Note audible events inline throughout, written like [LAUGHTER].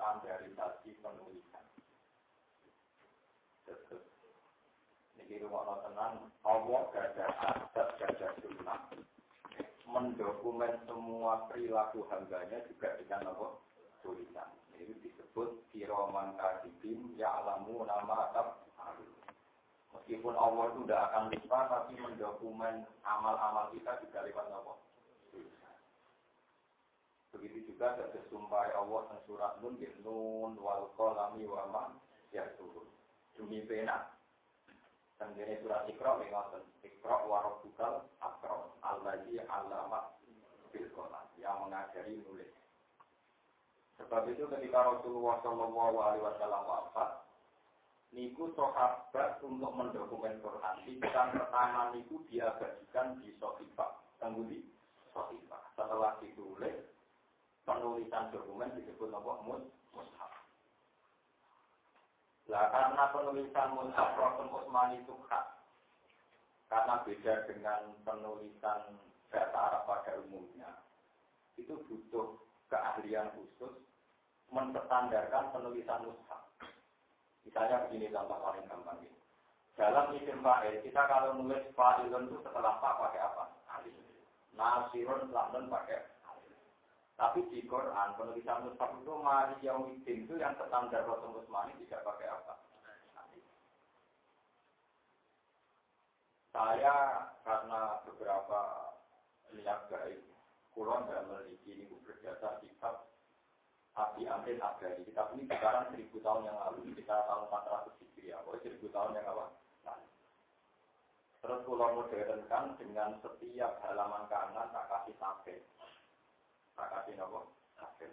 standarisasi penulisan. Ini rumah tenang, Allah gada adat, gada sunnah. Mendokumen semua perilaku hambanya juga dengan apa? Tulisan. Ini disebut kiroman ya alamu nama atap Meskipun Allah itu tidak akan lupa, tapi mendokumen amal-amal kita juga lewat apa? Begitu juga ada sumpah Allah dan surat Nun, Nun, wal kolami wa ma, ya turun. Demi pena. Dan ini surat Iqra mengatakan Iqra wa rabbukal akram allazi alamat bil yang mengajari nulis. Sebab itu ketika Rasulullah Shallallahu Alaihi Wasallam wafat, niku sahabat untuk mendokumen Quran. Bidang pertama niku diabadikan di Sofifa, tunggu di Sofifa. Setelah ditulis, penulisan dokumen disebut nama mushaf. Nah, karena penulisan Mushaf Rasul Utsmani itu hak. Karena beda dengan penulisan bahasa Arab pada umumnya. Itu butuh keahlian khusus menstandarkan penulisan mushaf. Misalnya begini contoh paling gampang ini. Dalam isim fa'il, kita kalau nulis fa'ilun itu setelah fa pakai apa? Alif. Nasirun setelah pakai tapi di Quran penulisan Mushaf itu Mari Yaumiddin itu yang standar Rasul Usmani tidak pakai apa. Saya karena beberapa niat baik, kulon dan memiliki ini berdasar kitab Abi Amin Abdali. Kitab ini sekarang seribu tahun yang lalu, kita tahun 400 Hijriah. Pokoknya seribu tahun yang apa? Nah. Terus kulon modernkan dengan setiap halaman kanan tak kasih sampai tak kasih nopo akhir.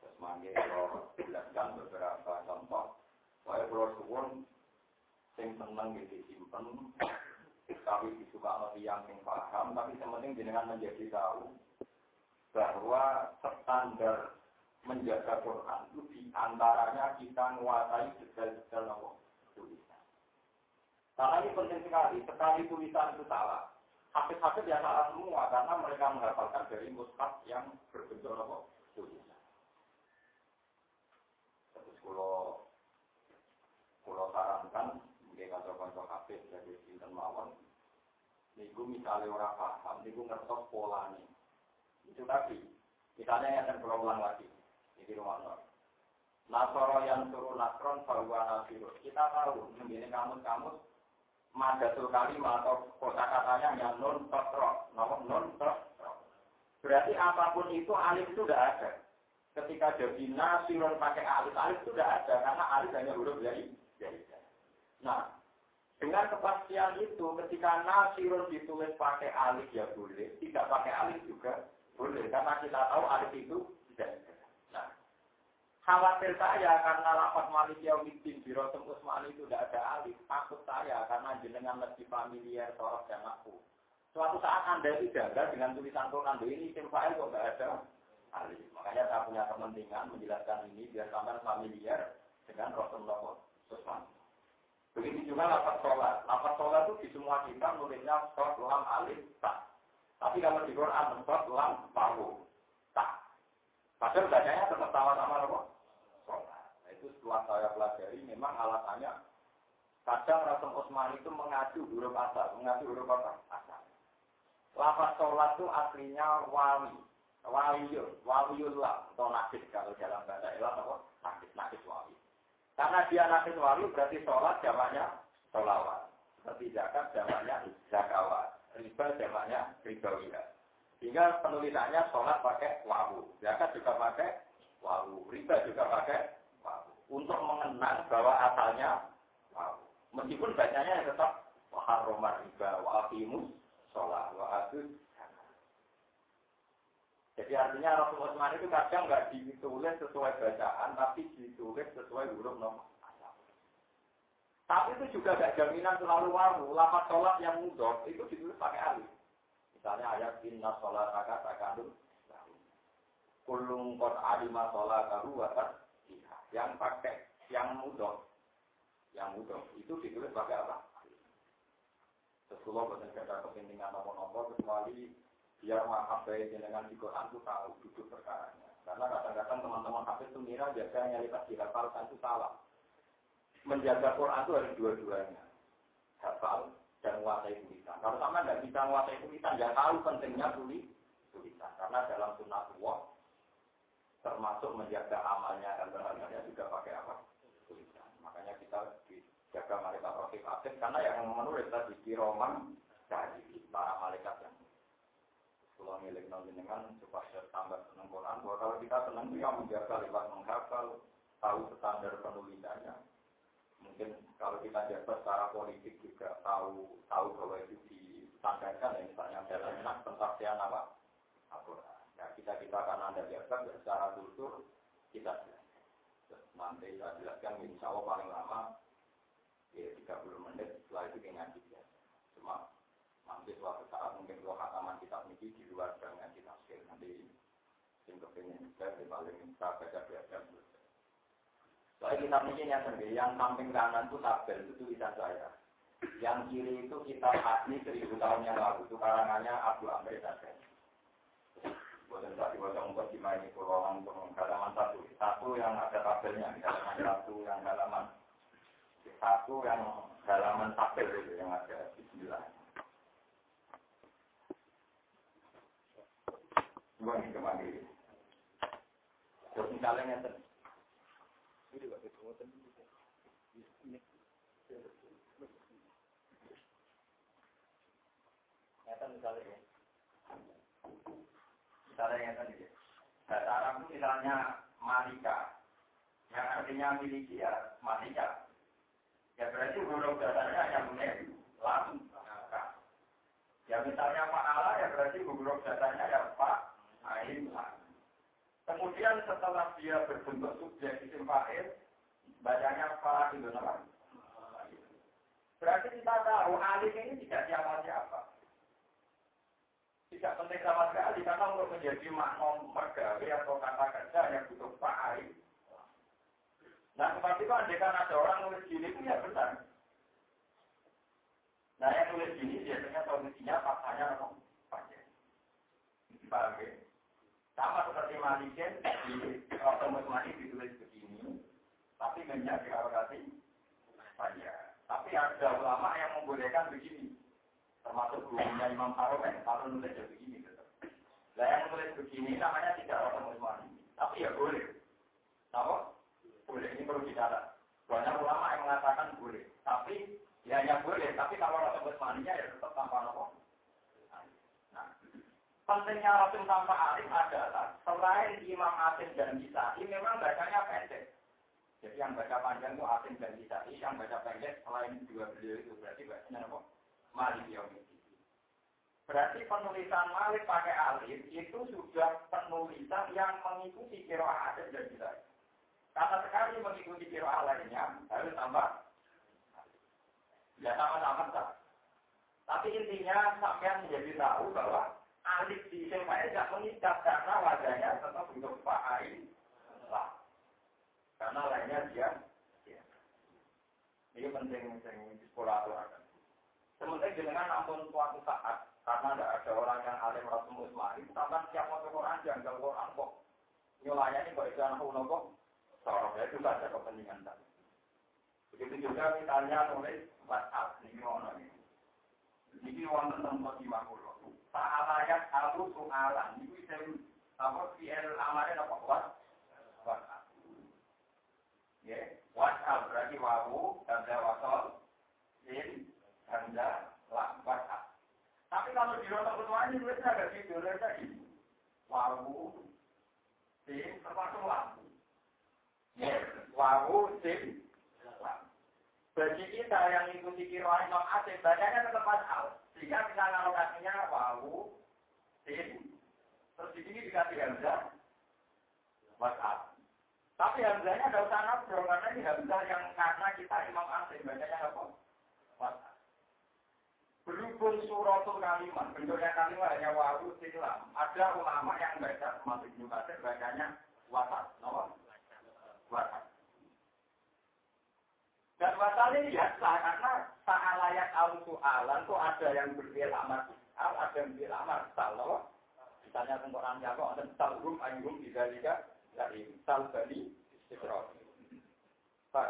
Terus manggil kalau jelaskan beberapa contoh. Saya perlu suwun sing seneng gitu simpen, tapi disuka yang sing paham, tapi yang penting jenengan menjadi tahu bahwa standar menjaga Quran itu di antaranya kita menguasai detail-detail nopo tulisan. Karena ini penting sekali, sekali tulisan itu salah, Hafid-hafid ya salah semua karena mereka menghafalkan dari mushaf yang berbentuk apa? Tulisan. Terus kalau kalau sarankan mungkin kantor-kantor hafid dari sinten mawon. Niku misalnya orang paham niku ngertos pola nih itu tadi. Misalnya yang akan berulang lagi. Ini rumah nol. Nasoro yang suruh nasron bahwa nasirun. Kita tahu ini kamus-kamus madatul kalimah atau kota katanya yang non totro, non non totro. Berarti apa pun itu alif itu tidak ada. Ketika jadi nasirun pakai alif, alif itu tidak ada karena alif hanya huruf dari dari. Nah, dengan kepastian itu, ketika nasirun ditulis pakai alif ya boleh, tidak pakai alif juga boleh karena kita tahu alif itu tidak ada. Khawatir saya karena lapat Malik Yaumiddin di Rasul Usman itu tidak ada alif. Takut saya karena jenengan lebih familiar sorot aku. Suatu saat Anda itu jaga dengan tulisan Quran ini isim fa'il kok tidak ada alif. Makanya saya punya kepentingan menjelaskan ini biar sampai familiar dengan Rasulullah Usman. Begitu juga lapat sholat. Lapat sholat itu di semua kitab nulisnya sholat lam alif tak. Tapi kalau di Quran sholat lam pahu tak. Padahal bacanya tetap sama-sama apa? Setelah saya pelajari memang alasannya kadang Rasul Utsman itu mengacu huruf asal, mengacu huruf apa? Asal. Lafaz sholat itu aslinya wali, waliyul, waliyullah atau nakis kalau dalam bahasa Arab apa? Nakis, nakis wali. Karena dia nakis wali berarti sholat jamaknya sholawat. Seperti zakat jamaknya zakawat. Riba jamaknya ribawiyah. Sehingga penulisannya sholat pakai wawu. Zakat juga pakai wawu. Riba juga pakai untuk mengenang bahwa asalnya meskipun bacanya yang tetap waharomar riba wa aqimus sholat wa Jadi artinya Rasul Utsman itu kadang nggak ditulis sesuai bacaan, tapi ditulis sesuai huruf nomor. Tapi itu juga gak jaminan selalu waru. Lapat sholat yang mudah itu ditulis pakai alif. Misalnya ayat inna sholat raka takandung. Kulung kot alima sholat karu Yang pakai yang mudah. Yang mudah itu ditulis pakai apa? Buatan gak ada kepentingan nopo-nopo kecuali biar baik dengan di Quran itu tahu duduk perkaranya. Karena kadang-kadang teman-teman hafiz itu ngira biasanya nyari pas dihafalkan itu salah. Menjaga Quran itu harus dua-duanya. Hafal dan menguasai tulisan. Kalau sama tidak bisa menguasai tulisan, ya tahu pentingnya tulis tulisan. Karena dalam sunnah Allah termasuk menjaga amalnya dan berharganya juga pakai apa? Tulisan. Makanya kita dijaga malaikat rohif aktif karena yang di Roman dari para malaikat yang kalau milik dengan supaya tambah senang Quran. Bahwa kalau kita senang itu yang menjaga lewat menghafal, tahu standar penulisannya. Mungkin kalau kita jaga secara politik juga tahu tahu bahwa itu distandarkan ya misalnya dalam tentang apa Al-Quran. Ya kita kita karena anda biasa secara kultur kita nanti saya jelaskan insya Allah paling lama ya 30 menit setelah itu ngaji ya. Cuma nanti suatu saat mungkin kalau hataman kitab ini di luar dengan kita tafsir nanti saya di paling saya baca biasa Soalnya yang sendiri, yang samping kanan itu tabel, itu tulisan saya. Yang kiri itu kitab asli seribu tahun yang lalu, itu karangannya Abu Amr Tabel. Buatan tadi buatan untuk ini pulau untuk halaman satu. Satu yang ada tabelnya, halaman satu yang halaman satu yang halaman tabel itu yang ada di sebelah. Dua ini kembali. Terus misalnya juga ketemu ini. Nyata misalnya ya. Misalnya yang tadi. Bahasa Arab itu misalnya malika. Yang artinya miliki ya malika. Ya berarti huruf dasarnya hanya lam. Ya misalnya Pak Allah ya berarti huruf dasarnya ya Pak Ain Lam. Kemudian setelah dia berbentuk subjek isim fa'il, bacanya fa itu nama. Berarti kita tahu alif ini tidak siapa-siapa. Tidak penting sama sekali karena untuk menjadi makna mergawe atau kata kerja yang butuh fa'il. Nah, seperti itu andekan ada orang nulis gini itu ya benar. Nah, yang nulis gini biasanya solusinya faktanya apa? Pakai. Paham ya? Sama seperti Malikin, di Otomus Malik ditulis begini, tapi menjadi dirahmati saja. Tapi ada ulama yang membolehkan begini. Termasuk gurunya Imam Haromen, kalau nulis begini. Gitu. Nah yang nulis begini namanya tidak Otomus Malik. Tapi ya boleh. Tahu? Boleh, ini perlu dicatat. Banyak ulama yang mengatakan boleh. Tapi ya hanya boleh, tapi kalau Otomus Maliknya ya tetap tanpa nopo. Pentingnya Rasul tanpa alif adalah selain Imam Asim dan Bisai memang bacanya pendek. Jadi yang baca panjang itu Asim dan Bisai, yang baca pendek selain dua beliau itu berarti bacanya apa? Malik Yomiti. Berarti penulisan Malik pakai alif itu sudah penulisan yang mengikuti kiro Asim dan Bisai. Karena sekali mengikuti kiro lainnya harus tambah Ya sama-sama. Tapi intinya sampai menjadi tahu bahwa alif di SMA tidak mengikat karena wajahnya tetap bentuk fa'ain lah. Karena lainnya dia, dia. Ini penting di sekolah aturakan. Sementara dengan ampun suatu saat karena tidak ada orang yang alim Rasul Usmani, tambah siap mau Quran janggal Quran kok. Nyulayani kok itu anak uno kok. Seorang itu saja kepentingan tadi. Begitu juga misalnya nulis WhatsApp, ini mau ini. Ini wonten tempat di Makulo. Ta'alayat aku soalan. Itu isim apa fi'il amalnya apa kuat? Wasal. Ya, wasal berarti wawu, tanda wasal, sin, tanda lam, wasal. Tapi kalau di rotok ketuanya tulisnya agak gitu, tulisnya ini. Wawu, sin, termasuk lam. Ya, wawu, sin, lam. Bagi kita yang ikuti kiroan Imam Asim, bacanya tetap wasal. Sehingga bisa ngalokasinya wawu, sin, Terus di sini dikasih Hamzah WhatsApp. Tapi Hamzahnya ada usah nabro, karena ini Hamzah yang karena kita Imam Asli, bacanya apa? WhatsApp. Berhubung suratul kalimat, bentuknya kalimat hanya wawu silam. Ada ulama yang baca, termasuk Ibnu Katsir, bacanya WhatsApp. Apa? WhatsApp. Dan WhatsApp ini biasa, karena layak al soalan itu ada yang berbil amat al, ada yang berbil amat sal. Misalnya tengkoran Yakob, ada talhum ayhum tidak dari sal bani ya?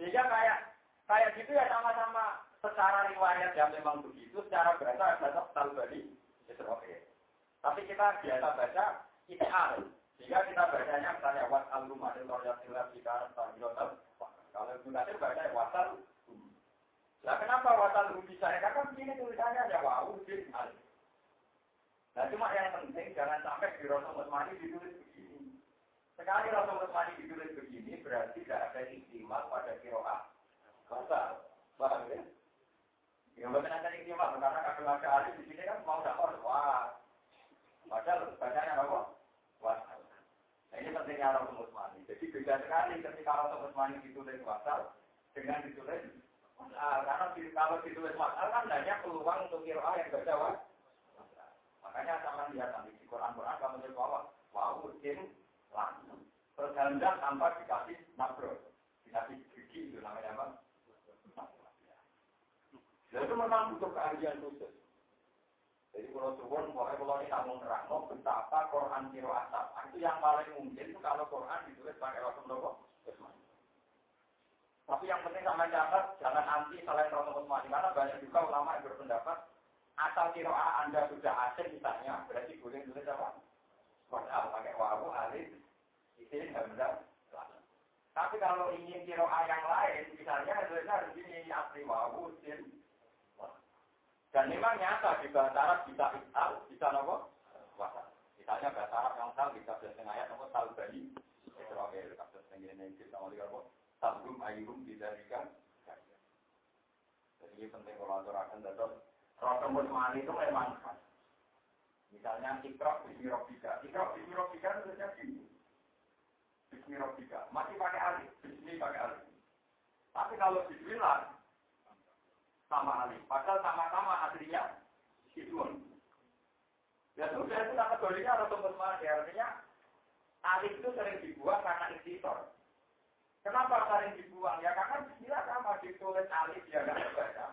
Sehingga kayak kayak gitu ya sama-sama secara riwayat yang memang begitu, secara bahasa bahasa sal bani Israel. Tapi kita biasa baca ideal. Sehingga kita bacanya misalnya wat al rumah itu ya silat jika. Kalau kita baca wasal Nah kenapa wasal bisa? Karena begini tulisannya ada wau bin al. Nah cuma yang penting jangan sampai di Rasul Mani ditulis begini. Sekali Rasul Mani ditulis begini berarti tidak ada istimewa pada kiroah. Masa, paham ya? Ya bukan ada istimewa karena kakek ahli di sini kan mau dapat wah. Padahal bacanya apa? Wasal. Nah ini pentingnya Rasul Mani. Jadi beda sekali ketika Rasul Mani ditulis wasal dengan ditulis Nah, karena kalau ditulis wasal kan banyak peluang untuk kiroah yang baca Makanya sama lihat nanti di Quran-Quran kamu tulis bahwa wow jin langsung. Tergandak tanpa dikasih nabro. Dikasih gigi itu namanya apa? Itu memang butuh keahlian khusus. Jadi kalau suwon, pokoknya kalau kita mau terang, mau betapa Quran kiro asap. Itu yang paling mungkin kalau Quran ditulis pakai Rasulullah. Tapi yang penting sama catat, jangan anti selain Rasulullah. Karena banyak juga ulama yang berpendapat Asal kiroah Anda sudah asing misalnya, berarti boleh tulis apa? Kodal pakai wawu, alif, isin, hamzah, Tapi kalau ingin kiroah yang lain, misalnya tulisnya harus ini asli wawu, isin, dan memang nyata di bahasa Arab bisa ital, bisa nopo, Misalnya bahasa yang tahu bisa bahasa ayat nopo tal bani, Israel, kasus yang ini kita mau talbum ayurum dikasih. Jadi penting kalau aturakan tetap Rasul itu memang khas. Misalnya ikrok bismirobika. Ikrok bismirobika itu saja gini. Bismirobika. Masih pakai alif. Bismi pakai alif. Tapi kalau bismillah sama alif. Padahal sama-sama aslinya itu. Ya sudah itu kategorinya Rasul Musmani. Artinya alif itu sering dibuang karena istitor. Kenapa sering dibuang? Ya karena bismillah sama ditulis alif ya nggak terbaca.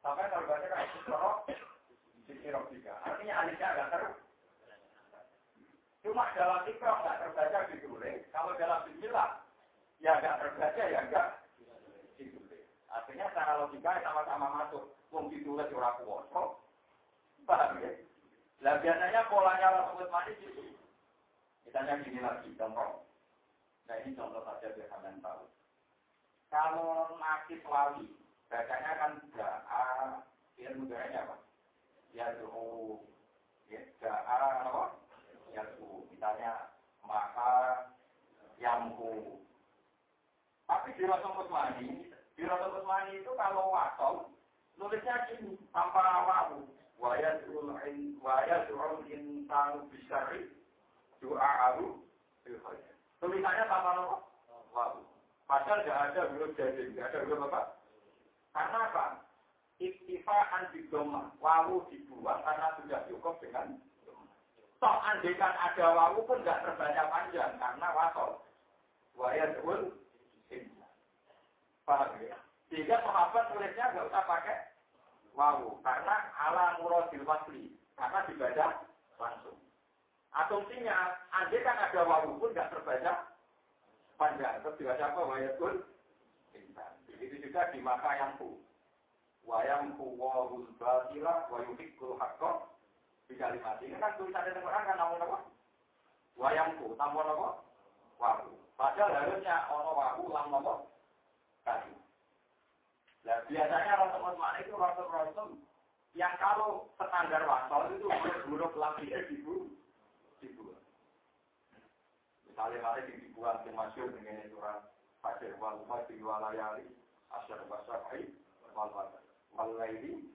Sampai kalau baca kan sorok, sisi tiga. Artinya alifnya agak terus. Cuma dalam ikrok nggak terbaca ditulis. Kalau dalam bismillah, ya nggak terbaca ya nggak ditulis. Artinya secara logika sama-sama masuk. Wong ditulis ora kuwoso. Paham ya? Nah biasanya polanya Rasul Mani gitu. Misalnya gini lagi, contoh. Nah ini contoh saja biar kalian tahu. Kalau nakis wali, Bacanya kan da'a, ilmu mudaranya apa? Yad'u, ya, da'a apa? Yad'u, misalnya maka yamku. Tapi di Rasul Usmani, di Rasul Usmani itu kalau wasol, nulisnya gini, tanpa wawu. Wa yad'ul in, wa yad'ul insanu bisyari, du'a'ahu, Tulisannya tanpa wawu. Padahal tidak ada huruf jadi, tidak ada huruf apa? Karena apa? Iktifaan di doma, wawu dibuang karena sudah cukup dengan Toh andekan ada wawu pun nggak terbaca panjang karena wasol. Wayadul Paham ya? Sehingga sahabat tulisnya nggak usah pakai wawu karena ala muradil wasli karena dibaca langsung. Asumsinya, andai kan ada wawu pun nggak terbaca panjang. Terus dibaca apa? Wayadul Begitu juga di maka yang ku. Wayang ku wahul batila wa yuhiqqul haqqa di kalimat ini kan tulisan di Quran kan namun apa? Wayang ku, tambah apa? Wahu. Padahal harusnya ono wahu lam apa? Tadi. Nah, biasanya Rasul-Rasul itu Rasul-Rasul yang kalau standar wasol itu huruf-huruf lam itu dibu, dibuat. Misalnya mari dibuat yang masyur dengan surat Fajr wal Fajr wal layali asyar wasafai wal wal laili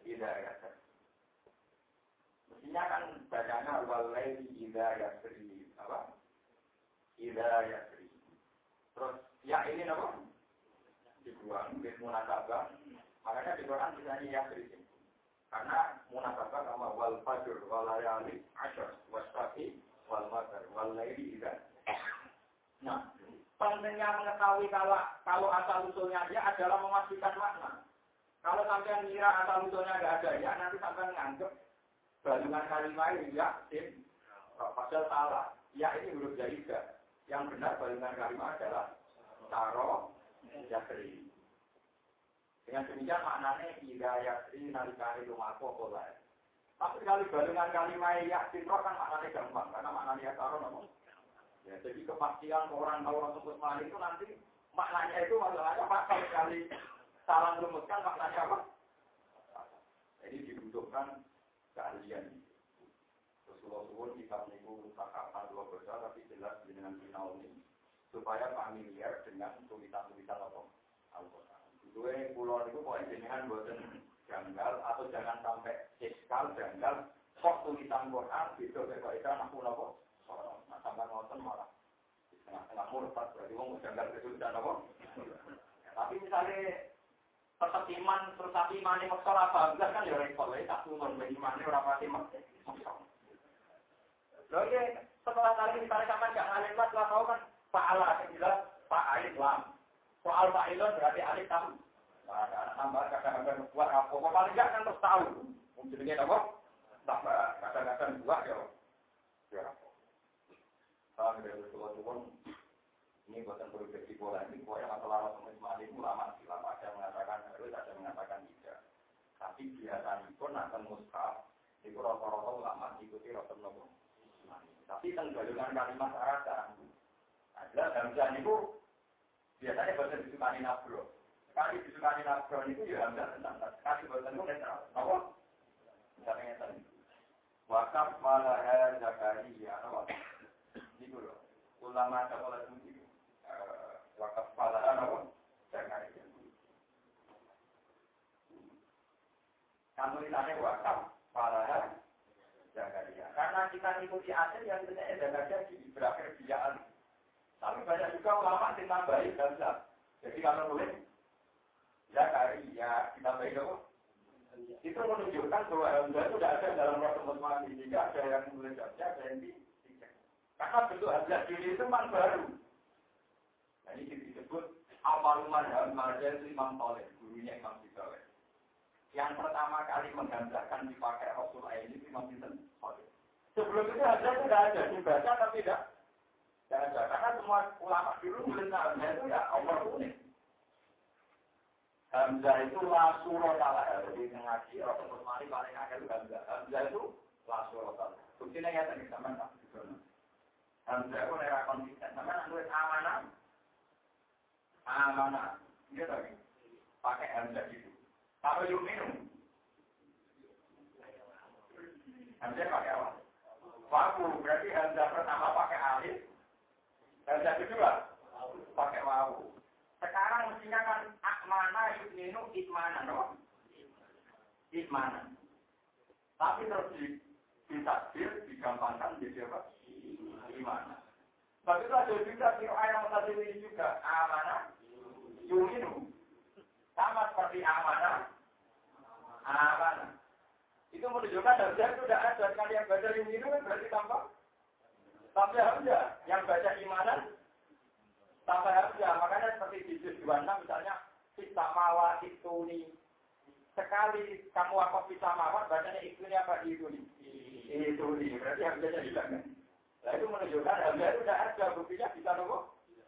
tidak ada. Mestinya kan bacanya wal Ida yasri. Apa? Ida yasri. Terus ya ini apa? Dibuang. Mungkin munasabah. Makanya di Quran misalnya yasri. Karena munasabah sama wal fajr wal layali asyar wasafi wal madar wal laili ida. Nah, pentingnya mengetahui kalau kalau asal usulnya dia adalah memastikan makna. Kalau sampai ngira asal usulnya nggak ada ya, nanti sampai nganggep balungan kalimat ini ya, tim. Padahal salah. Ya ini huruf jaiza. Yang benar balungan kalimat adalah taro yasri. Dengan demikian maknanya ida yasri nalikari lumaku kolai. Tapi sekali balungan kalimat yasin roh kan maknanya gampang. Karena maknanya taro namun. Ya, jadi kepastian orang tahu sebut mali itu nanti maknanya itu masalahnya pasal sekali salah merumuskan maknanya apa? Jadi dibutuhkan keahlian. Rasulullah suwun kitab niku takapan dua besar tapi jelas dengan final ini supaya familiar dengan tulisan-tulisan apa Al-Quran. Pulau itu pokoknya jenengan buatan janggal atau jangan sampai iskal janggal kok tulisan Quran gitu kok itu anak pulau kok nah sampai ngotot malah di tengah-tengah murtad berarti mau janggal kesulitan apa tapi misalnya iman terus tapi iman ini maksud apa enggak kan ya repot ya tak turun iman ini orang pasti maksud Loh iya, setelah tadi misalnya sama nggak ngalim lah, setelah tahu kan Pak Allah yang jelas Pak Alif Lam. Soal Pak Ilon berarti Alif tahu. Nah, ada tambah kadang-kadang buat apa? Paling nggak kan terus tahu. Mungkin ini apa? Tambah kadang-kadang buat ya. Ya. Kalau dari Rasulullah turun, ini buatan produksi bola ini, pokoknya masalah Rasulullah itu lama sih, lama ada mengatakan harus, ada mengatakan tidak. Tapi biasanya pun akan muskaf, itu rata-rata ulama ikuti Rasulullah. Tapi tenggalungan kalimat arata. Adalah Hamzah itu biasanya bahasa disukani nabro. Sekali disukani nabro itu ya Hamzah tentang sekali bahasa itu netral. Apa? Misalnya tadi. Wakaf malaha Zakaria. Apa? Itu loh. Ulama sekolah itu. Wakaf malaha apa? Zakaria. Kamu ditanya wakaf malaha Zakaria. Karena kita ikuti asil yang sebenarnya Zakaria di berakhir biaan. Tapi banyak juga ulama yang nambahin Hamzah. Jadi kalau nulis Zakaria ditambahin apa? Itu menunjukkan bahwa Hamzah itu tidak ada dalam waktu mati. Jika ada yang nulis Hamzah, ada yang tidak. Karena bentuk Hamzah diri itu man baru. Nah, ini disebut Awaluman Hamzah itu Imam Toleh, gurunya Imam Sibaleh. Yang pertama kali menggambarkan dipakai Rasulullah ini Imam Sinten Sebelum itu Hamzah itu tidak ada, dibaca tapi tidak tidak ada. Karena semua ulama dulu Hamzah itu ya Allah unik. Hamzah itu la surah salah. Jadi ngaji Rasulullah Mari paling akhir Hamzah. Hamzah itu la surah salah. Buktinya ya tadi sama tak. Hamzah itu era konsisten. Sama nulis amanah. Amanah. Iya tadi. Pakai Hamzah. Hamzah pakai apa? Wawu. Berarti Hamzah pertama pakai alif. Hamzah kedua pakai wawu. Sekarang mestinya kan akmana yukminu ikmana, no? Ikmana. Tapi terus di ditakdir, digampangkan jadi apa? Imana. Tapi itu ada juga kira ayam tadi ini juga amanah yuminu. Sama seperti amanah, amanah. Itu menunjukkan harusnya itu tidak ada. Sekali yang baca yuminu kan berarti tanpa Sampai harusnya yang baca imanan sampai harusnya. Makanya seperti di juz 26 misalnya kita mawat itu nih. Sekali kamu apa mawat bacanya itu ini apa itu nih. Itu nih. Berarti harusnya hilang kan. Nah itu menunjukkan harusnya itu tidak ada. Buktinya bisa nunggu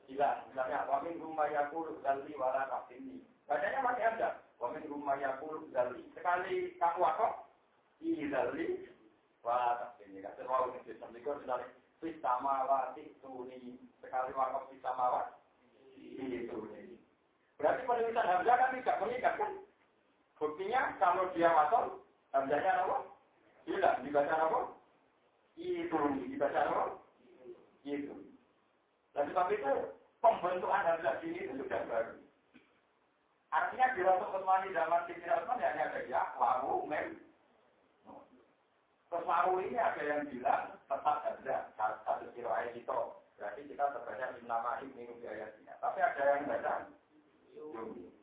hilang. Misalnya wamin rumah yakul dalli wala ini. Bacanya masih ada. Wamin rumah yakul dalli. Sekali kamu apa? Idalli wala ini. Kata wau ini. Misalnya Pisama wati tuni. Sekali wakaf pisama wati tuni. Berarti penulisan Hamzah kan tidak mengikat kan? Buktinya kalau dia masuk, Hamzahnya apa? Hilang. Dibaca apa? Itu. Dibaca apa? Itu. Dan sebab itu, pembentukan Hamzah ini itu sudah baru. Artinya di waktu di zaman Siti ya hanya ada ya, waru, mem. Terus waru ini ada yang bilang tetap ada satu kilo ayat itu. Berarti kita terbaca innama ibnu ayatnya. Tapi ada yang baca yumi.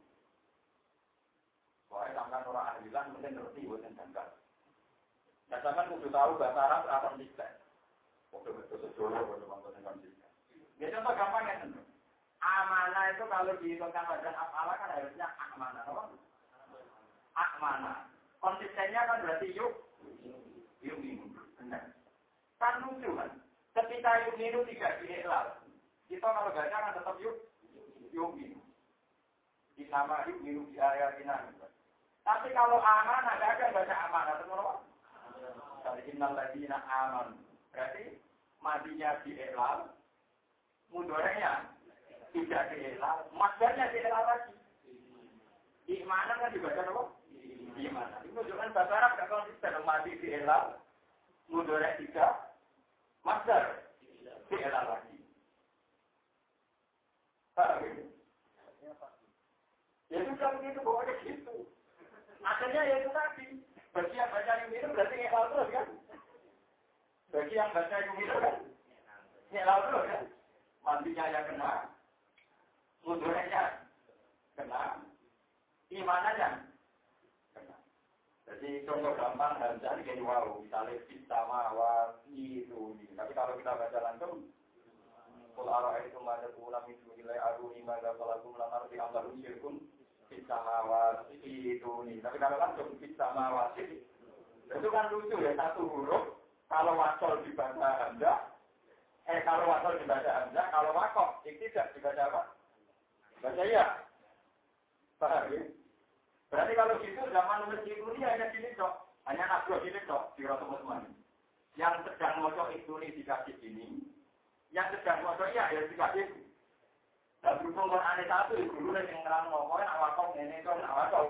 Soalnya sampai orang ahli bilang mungkin ngerti, mungkin tanggal. Nah, sampai kudu tahu bahasa Arab atau tidak. Oke, betul-betul, kalau bangsa yang konsisten. Ya, contoh gampang ya, itu kalau dihitungkan wajan apalah kan harusnya amanah, Amanah. Konsistennya kan berarti yuk, yuk minum. Benar. Kan lucu kan? Ketika yuk minum tidak diikhlas. Kita kalau baca kan tetap yuk, yuk minum. Di nama yuk minum di area kita. Tapi kalau amanah, ada akan baca amanah. Teman-teman. Dari innal ladina aman. Berarti matinya di elal, mundurnya tidak di elal, masdarnya di elal lagi. Imanan kan dibaca apa? Imanan. Itu menunjukkan bahasa Arab gak konsisten. Mati di elal, mundurnya tidak, masdar di elal lagi. Ya? Ya sudah begitu, pokoknya gitu. Akhirnya ya itu tadi. Bagi yang baca yang itu berarti ngelal terus kan? Bagi yang baca yang itu kan? Ngelal terus kan? Mandinya yang kena. Mundurnya kena. Imananya kena. Jadi contoh gampang Hamzah kayak wow. Misalnya kita mawar itu. Tapi kalau kita baca langsung. Kul arah itu ada tulang itu nilai aruni mada kalakum lam arti ambalun syirkun bisa mawasi itu. Tapi kalau langsung bisa mawasi itu kan lucu ya satu huruf. Kalau wasol dibaca anda, eh kalau wasol dibaca anda, kalau wakok tidak dibaca apa? Baca iya. Paham ya? Berarti kalau gitu zaman itu ini hanya gini cok, hanya nabro gini cok, di teman-teman. Yang sedang moco itu nih dikasih ini, yang sedang moco iya ya dikasih Nah, berhubung Quran satu, guru yang ngerang ngomong, awak kau ini kau awak kau.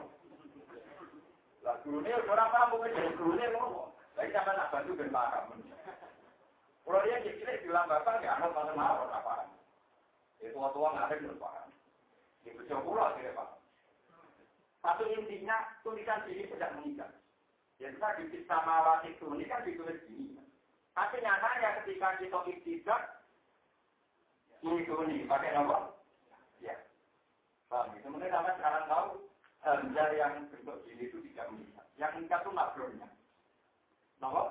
Lah, guru ini orang paham mungkin jadi ini ngomong. Tapi siapa nak bantu ben paham. Kalau dia kecil bilang bapak, ya anak mana mau apa? Itu tua-tua nggak ada paham. Pulau tidak paham. Satu intinya tulisan ini tidak mengikat. Ya kita di sama itu ini kan ditulis gini. Tapi nyatanya ketika kita istidak, ini nih pakai nomor Ya. Paham? Kemudian sama sekarang tahu hamzah yang bentuk ini itu tidak bisa. Yang meningkat itu makronya. Kenapa?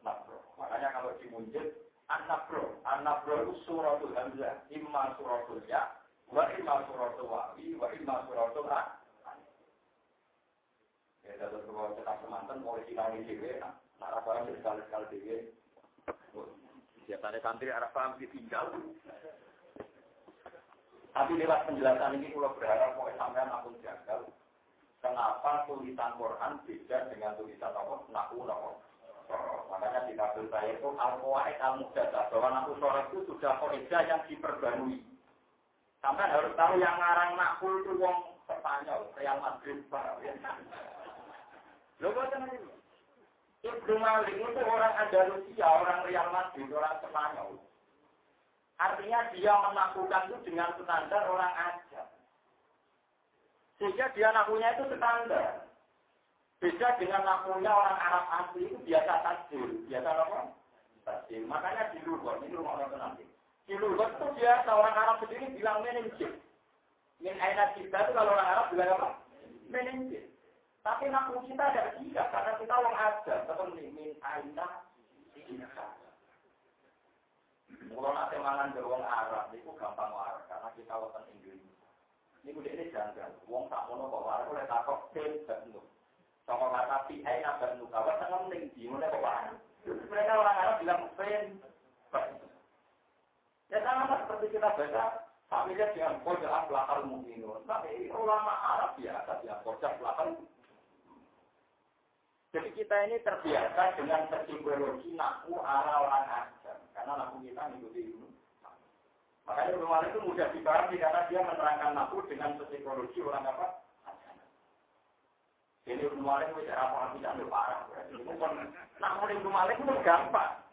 Makro. Makanya kalau dimuncul, an-nabro. An-nabro itu suratul hamzah. Imma suratul ya, wa imma suratul wawi, wa imma suratul ra. Ya, terus kalau kita semantan, mulai ini dewe, nah, nah, apa sekali-sekali dewe. Biasanya santri arah paham ditinggal. Tapi lewat penjelasan ini kalau berharap mau sampean aku jagal. Kenapa tulisan Quran beda dengan tulisan apa? Naku nopo. Makanya di tabel saya itu al-qawaid al-mujadah bahwa naku sore itu sudah koreja yang diperbarui. Sampai harus tahu yang ngarang naku itu wong Spanyol, Real Madrid, Lo buat ini. Ibnu Malik itu orang Andalusia, orang Real Madrid, orang Spanyol. Artinya dia melakukan itu dengan standar orang aja. Sehingga dia nakunya itu standar. Beda dengan nakunya orang Arab asli itu biasa tajil. Biasa apa? Tajil. Makanya di Lugot, ini rumah orang nanti. Di Lugot itu biasa orang Arab sendiri bilang meningkit. Min aina kita itu kalau orang Arab bilang apa? Meningkit. Tapi naku kita ada tidak, karena kita orang aja. Seperti min aina kita. Kalau nanti mangan ke wong Arab, itu gampang waras karena kita wonten Indonesia. Ini udah ini janggal. Wong tak mau kok waras, oleh takut tim bentuk. Sama kata PI nak bentuk, kawan tengah mending di mana kok. Mereka orang Arab bilang pen. Ya sama seperti kita baca, kami lihat dengan kojak belakang mungkin. Tapi ulama Arab biasa, ya kojak belakang jadi kita ini terbiasa dengan psikologi naku arah orang ajar. Karena naku kita mengikuti itu. Makanya Ibnu itu mudah dipahami karena dia menerangkan naku dengan psikologi orang apa? Jadi Ibnu Malik itu paham tidak parah. Ibnu Malik itu gampang.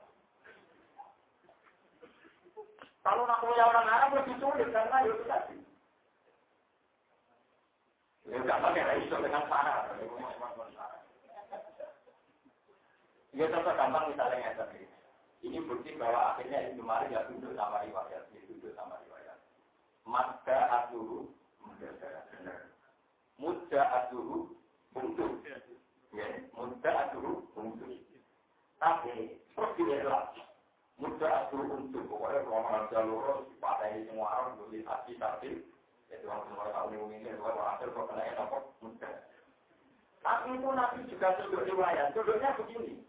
Kalau nakunya orang Arab lebih sulit karena itu tadi. Ya gampang ya, itu dengan parah. Ya contoh gampang misalnya tadi. Ini bukti bahwa akhirnya Ibnu Malik ya duduk sama riwayat, dia duduk sama riwayat. Maka atuhu. Muda atuhu, untuk. Ya. Tapi terus dielak. Mudah aku untuk pokoknya kalau orang jalur dipatahi semua orang beli hati tapi itu orang semua tahu ini ini kalau hasil kok kena apa mudah. Tapi itu nanti juga sudut riwayat. Sudutnya begini.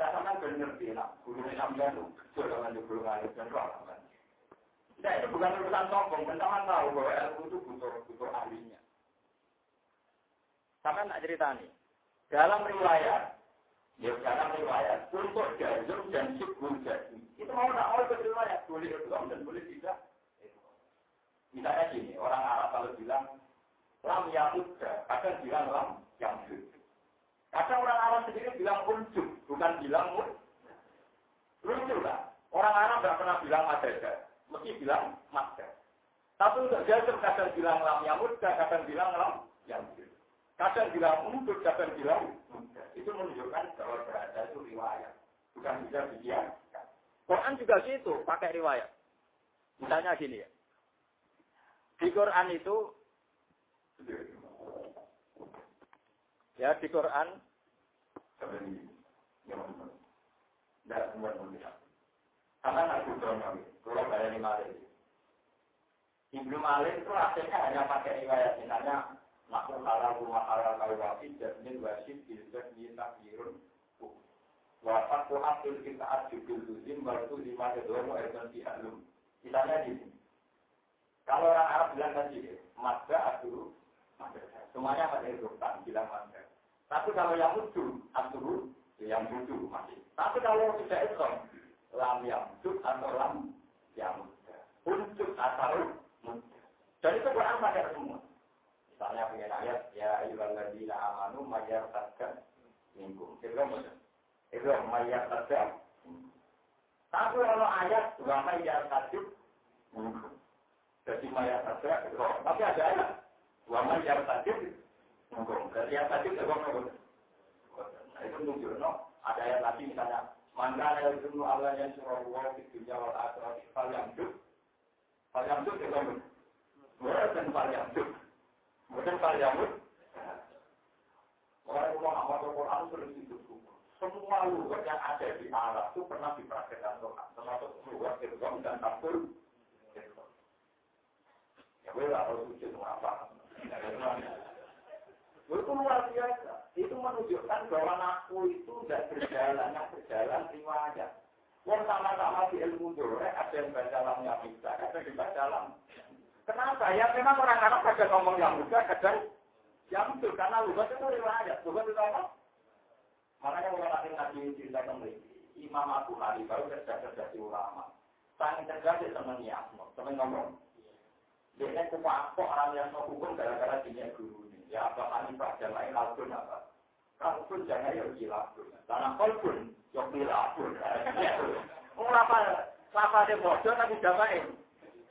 Saya sama benar bilang, guru sampai itu sudah dengan guru ngalir dan roh. Nah itu bukan urusan sombong, teman tahu bahwa ilmu itu butuh butuh ahlinya. Sampai nak cerita nih, dalam riwayat, ya dalam riwayat untuk jazum dan sibul jadi itu mau nak mau ikut riwayat boleh Islam dan boleh tidak. Misalnya gini, orang Arab kalau bilang lam yang muda, kadang bilang lam yang muda. Kadang orang Arab sendiri bilang unjuk, bukan bilang mud. Lucu lah. Orang Arab tidak pernah bilang ada mesti bilang makda. Tapi untuk jazm kadang bilang lam yang muda, kadang bilang lam yang muda. Kadang bilang untuk, kadang bilang. Itu menunjukkan bahwa berada itu riwayat. Bukan bisa dia. Quran juga gitu, pakai riwayat. Misalnya gini ya. Di Quran itu ya di Quran tidak semua melihat. Karena Nabi Ibrahim, kalau bayani Malik. Ibnu Malik itu akhirnya hanya pakai riwayat misalnya Makhluk halal rumah halal kau wasit jasmin wasit bilzat minta birun Wafat ku hasil kita ajubil luzim Baru lima kedono erdan dihalum Misalnya gini Kalau orang Arab bilang tadi Madra aduru Semuanya pada Eropa bilang madra Tapi kalau yang lucu Aduru yang lucu masih Tapi kalau sudah Islam lam yang sud atau lam yang muda. Untuk atau muda. Dan itu Quran pakai semua. Misalnya pengen ayat, ya ilah ladina amanu mayar tadka minggu. Itu. Itu mayar tadka Tapi kalau ayat, dua mayar tadka minggu. Jadi mayar tadka, tapi ada ayat. Dua mayar minggu. Jadi yang tadi itu itu tunjuk, no? Ada ayat lagi misalnya, maka ada dulu Allah yang surah Allah di dunia wal akhirat fal itu kan. Bukan fal yamdud. Bukan fal yamdud. Orang yang mau baca Quran berarti Semua lugat yang ada di Arab itu pernah dipraktekkan Quran. Termasuk lugat Islam dan Tafsir. Ya, boleh lah suci itu apa. Itu luar biasa. Itu menunjukkan bahwa naku itu tidak berjalan, yang berjalan riwayat. Wong sama-sama di ilmu dore, ada yang baca lamnya bisa, ada yang baca lam. Kenapa? Ya memang orang Arab kadang ngomong yang muda, kadang yang itu karena lugat itu riwayat. Lugat itu apa? Makanya orang nanti ngaji cerita kembali. Imam Abu Hanifah baru kerja-kerja di ulama. Sangat cerdas di teman Yasmo, teman ngomong. Dia kupak orang yang mau hukum gara-gara dia guru. Ya apa Hanifah dan lain kalbun apa? Kalbun jangan ya kilabun. Karena kalbun ya kilabun. Ora apa apa de bodoh tapi jamae.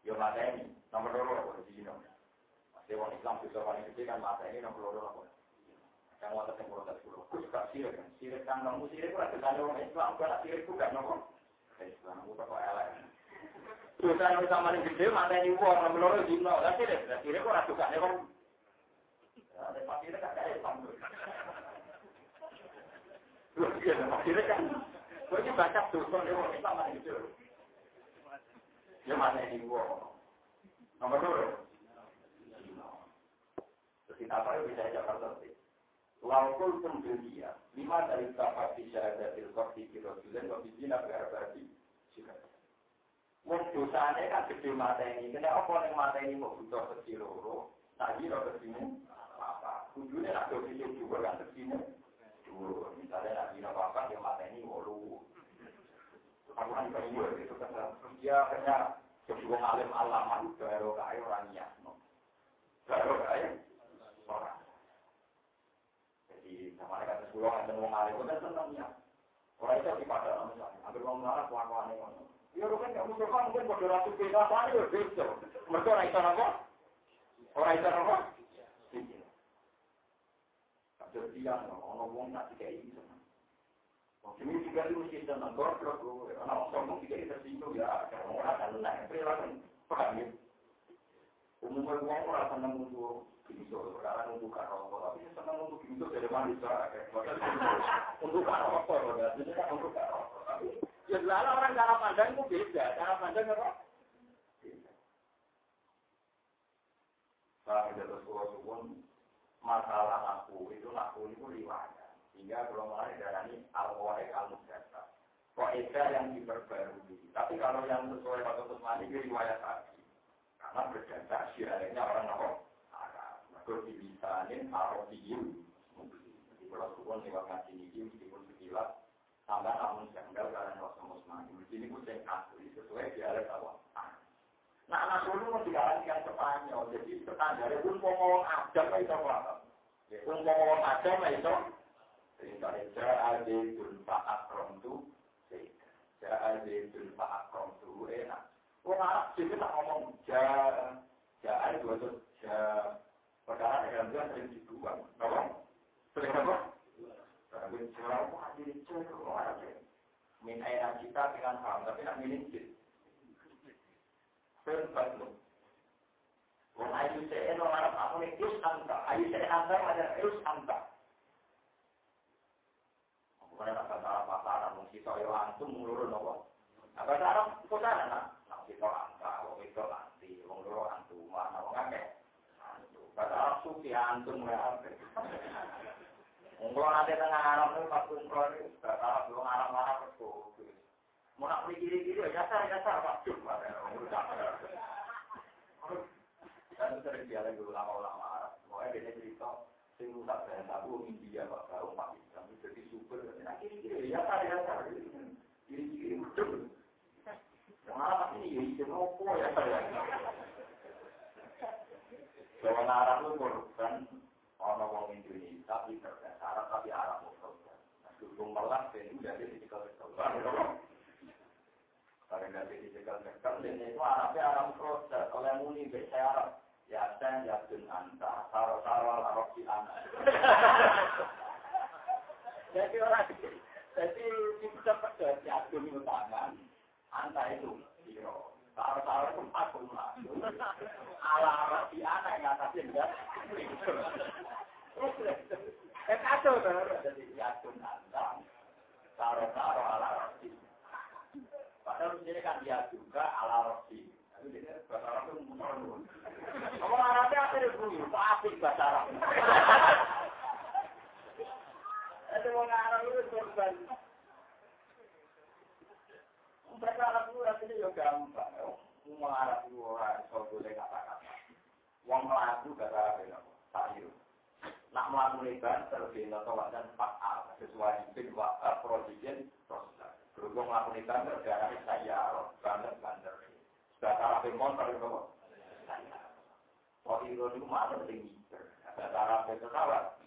Ya mata ini, nomor dua apa di sini? Masih orang Islam bisa paling gede kan mata ini nomor dua apa? Yang tetap protes dulu. Aku suka sirik kan, sirik kan kamu sirik lah. Kita orang Islam, kalau sirik bukan nomor. Islam, aku tak kok elek. Terus yang bisa paling gede mata ini uang nomor dua di sini. Lah sirik, sirik kok rasa kan? Ada fakirnya kan kayak sambut. Iya, fakirnya kan. Gue ini baca dosa nih orang Islam mana gitu. Ya mana ini gua. Nomor dua. Terus kita apa bisa Jakarta sih. Laukul pun dunia, lima dari kapat di syahadatil kofi kiro sulen, kofi zina berarti juga. Wong dosane kan gede mata ini, kena apa yang mata ini mau butuh kecil loro, tak kira ke sini, apa. Kudunya nak dosis juga kan ke sini, dulu. Misalnya nak kira apa yang mata ini wolu. aku kan kedua gitu kan dia akhirnya sebuah alim alama itu baru kaya orang niat no baru kaya orang jadi sama mereka sebuah yang tenung alim itu tenung ya orang itu di pada orang misalnya ambil uang mana kuan yang mana dia rukun yang muncul mungkin pada ratus kita tadi berbeda mereka orang itu apa orang itu apa tidak terbilang orang orang nak tidak ini Ini juga itu anak sombong juga tersinggung ya, orang akan naik perilaku, paham ya? Umumnya uang orang senang untuk sekarang untuk tapi senang untuk dari untuk untuk. Ya orang cara pandang beda, cara pandang apa? Suwon masalah aku itu aku itu riwayat, kalau mulai dari al-warik al-mujasa. Kaidah yang diperbarui. Tapi kalau yang sesuai waktu Usmani itu riwayat tadi. Karena berdasar syiarnya orang apa? Arab. Maka dibisanin Arabiyun. Jadi kalau suwon lewat ngaji ini, meskipun sekilas, sampai namun janggal karena Rasul Muslim. Di sini pun yang asli sesuai dialek apa? Nah, anak dulu mau dikalahkan Spanyol. Jadi standar pun mau ngomong adam itu apa? Pun mau ngomong adam itu. Misalnya ja'adidul fa'akrom tu. Ja'adidul fa'akrom tu. Enak. Tak ngomong tuh ja. Perkara yang sering dibuang. Sering apa? Min aina kita dengan tapi nak. Wong ayu saya anta, ayu saya ada. Ada kata apa kata mungkin kita yo antum mulur nopo. Apa Arab kok sana nak? Nak kita anta, wong itu anti, wong loro antum, mana wong akeh. Kata Arab suci antum ya. [LAUGHS] Kalau nanti tengah Arab itu pas itu, gak Arab belum Arab-Arab itu. Mau nak beli kiri-kiri, ya dasar, dasar, Pak Cuk. Dan sering dialog ulama-ulama Arab. Pokoknya dia cerita, sing rusak saya tahu India, Pak, Pakistan, jadi super. Nah kiri-kiri, ya ya ya korban, orang wong Indonesia, tapi tapi Arab. Nah, jadi itu Arab Arab. Ya ya saro saro si anak. Jadi orang jadi kita pada jatuh di tangan, anta itu. Saro saro itu empat puluh Ala Arab si anak yang atasnya enggak. Eh kacau kan? Jadi yakun antang. Taro-taro ala rosi. Padahal di sini kan dia juga ala rosi. Tapi ini bahasa Arab itu menurun. Ngomong Arabnya akhirnya bunyi. Kok asik bahasa? Itu orang Arab itu korban. Bahasa Arab itu rasanya ya gampang. Ngomong Arab itu orang boleh kata-kata. Wong melaku bahasa Arab itu. Tak nak melakukan banter di noto dan faal sesuai bin wa prodigen proses berhubung melakukan banter darah saya banter bahasa Arab motor itu saya kok itu mana tinggi pesawat kok itu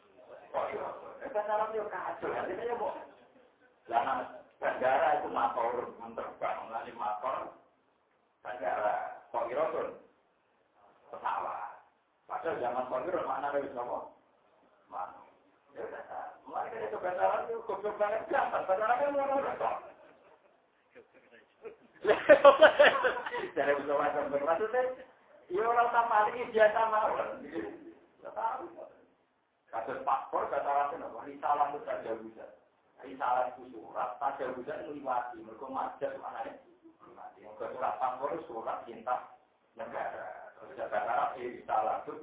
bahasa itu kacau ya mau itu motor nanti motor itu pesawat. Padahal zaman kok itu mana ada bisa mereka itu kebenaran itu goblok banget. Kebenaran kan mau bisa macam bermaksudnya, ya orang ini biasa mawon. Tahu. Kasus paspor kata orang itu, risalah itu saja bisa. Risalah itu surat, saja bisa meliwati. Mereka macet mana ya? Mereka surat paspor surat cinta negara. Terus kata Arab, risalah itu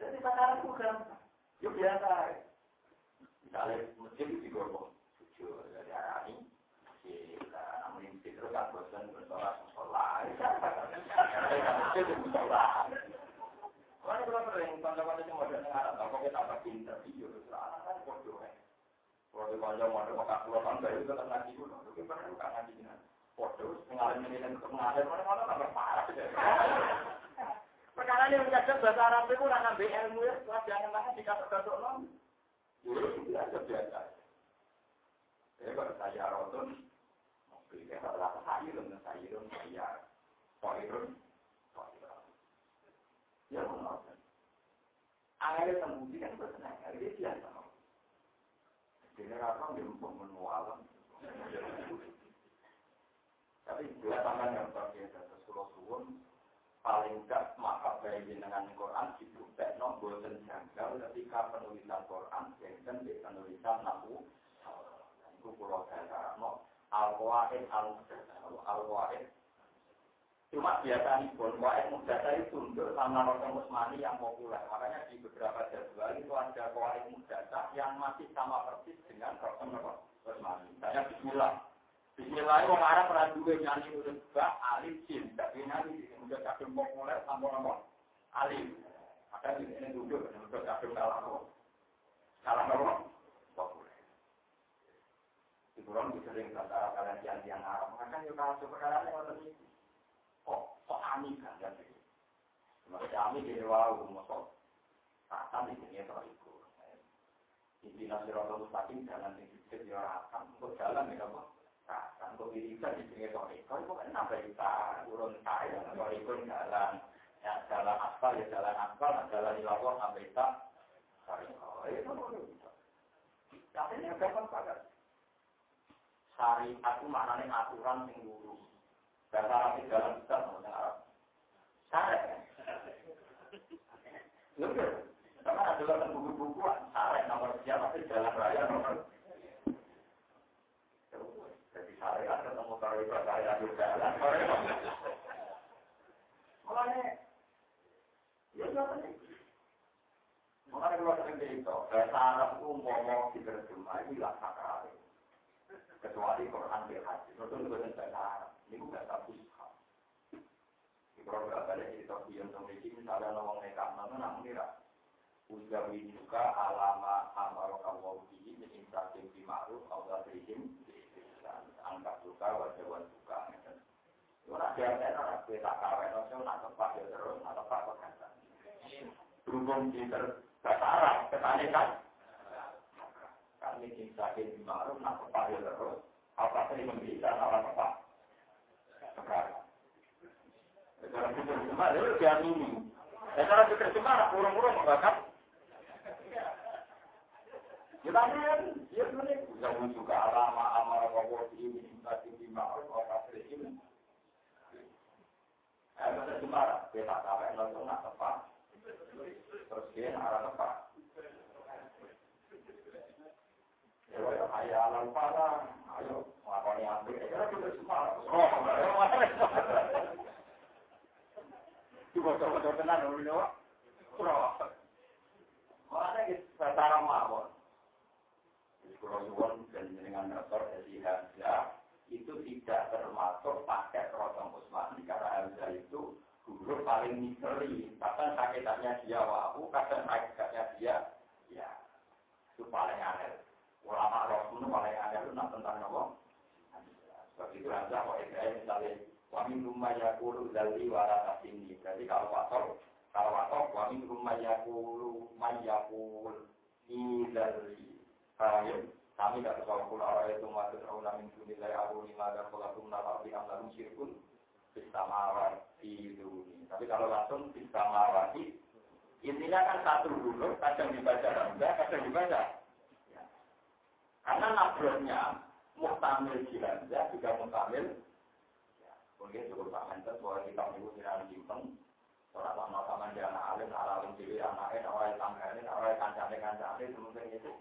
jadi pacaran itu gampang. Ya biasa. Misalnya masjid di gorong. Jujur, dari arah ini. Kita namun terus kan bosan bersolat. Masjid. Karena kalau sering kanca-kanca yang modern yang Arab, kalau kita apa pinter video, terus anak kan bodoh ya. Kalau di kanca modern maka pulau kan baru tetap ngaji dulu. Tapi pernah bukan ngaji dengan bodoh, pengalaman ini dan pengalaman mana-mana tambah parah. Perkara ini mengajar bahasa Arab itu orang ngambil ilmu ya, pelajaran mana di kasar kasar non. Itu biasa biasa. kok saya rotun. Mobil kayak adalah sayurun, sayurun, sayar. Sayurun, sayar. Ya benar. Akhirnya sembunyi kan bersenang. Biasa. Jadi orang dia menualam. Tapi dia tangan yang terbiasa. Terus suwun paling tidak maka bayi dengan Quran itu tekno bosen janggal ketika penulisan Quran yang di penulisan nahu itu pulau saya al qawaid al al qawaid Cuma biasa pun Wa'id Mudasa itu tunduk sama Rasul Musmani yang populer. Makanya di beberapa jadwal itu ada Wa'id Mudasa yang masih sama persis dengan Rasul Musmani. Misalnya Bismillah. Bismillah itu orang pernah juga nyanyi udah alim jin. Tapi nyanyi udah kadung populer sama nama alim. Maka di sini duduk udah kadung kalah apa? Kalah apa? Populer. Di Quran sering antara kalian yang Arab. Makanya kalau perkara ini kok kok ami kan ya Masih ami di wow masuk kata di jalan untuk jalan ya diri kita di kan apa kita itu? Jalan ya jalan ya jalan aspal jalan sampai kita itu? Tapi ini gampang banget syariat itu maknanya aturan yang lurus. Bahasa Arab di dalam kita bahasa Arab. Syarat kan? Betul. Karena ada dalam buku-buku syarat nomor sekian tapi jalan raya nomor. Jadi syariat ketemu kalau itu syariat di jalan. Makanya, ya namanya. Makanya kalau sering itu, bahasa Arab itu mau diterjemah, ini lah sakral. Kecuali Quran di hadis, itu itu bahasa. Ini nggak Di program ada cerita bion memiliki misalnya ngomong nekat mana namun tidak. Ujawi juga alama amaro kamu min imtasim di ma'ruf Allah rihim angkat juga wajah wajah juga. Nak biasa nak kita kawin, nak nak tepat ya terus, nak tepat kok Berhubung di bahasa Arab, ketane kan? Kami cinta di ma'ruf, nak tepat ya terus. Apa sih yang bisa, nak Cara pikir cuma itu diamini. Ya cara pikir cuma kurang-kurang menganggap. Ya kan, ya sebenarnya juga alama amar bahwa ini tadi di ma'ruf wa ini. Eh, bahasa cuma kita tahu yang langsung nak tepat. Terus dia arah tepat. Ya, alam pada, ayo yang ambil. Ya, kita semua. Oh, Coba-coba tenan dulu ya. Kurang. Mana kita secara mawon. Kalau suwon dan dengan motor dari Hamzah itu tidak termasuk paket rotong Usman karena Hamzah itu guru paling misteri. Kadang sakitannya dia wahu, kadang sakitnya dia ya itu paling aneh. Ulama Rasul paling aneh itu tentang apa? Sebab itu Hamzah kok Ibrahim misalnya Wami rumah yakulu dari warata ini. Jadi kalau wakil, kalau wakil, wami rumah yakulu mayakul dari kayu. Kami tidak tahu kalau orang itu masuk tahun namin nilai aku lima dan di amdarum sirkun bisa mawati dunia. Tapi kalau langsung bisa mawati, intinya kan satu dulu, kadang dibaca rendah, kadang dibaca. Ya. Karena nabrosnya muhtamil jilanza juga muhtamil Mungkin cukup tak menten bahwa kita ibu tidak simpen. Orang sama sama dia anak alim, anak alim dewi, anaknya, orang tanggane, orang kancane kancane, semuanya itu.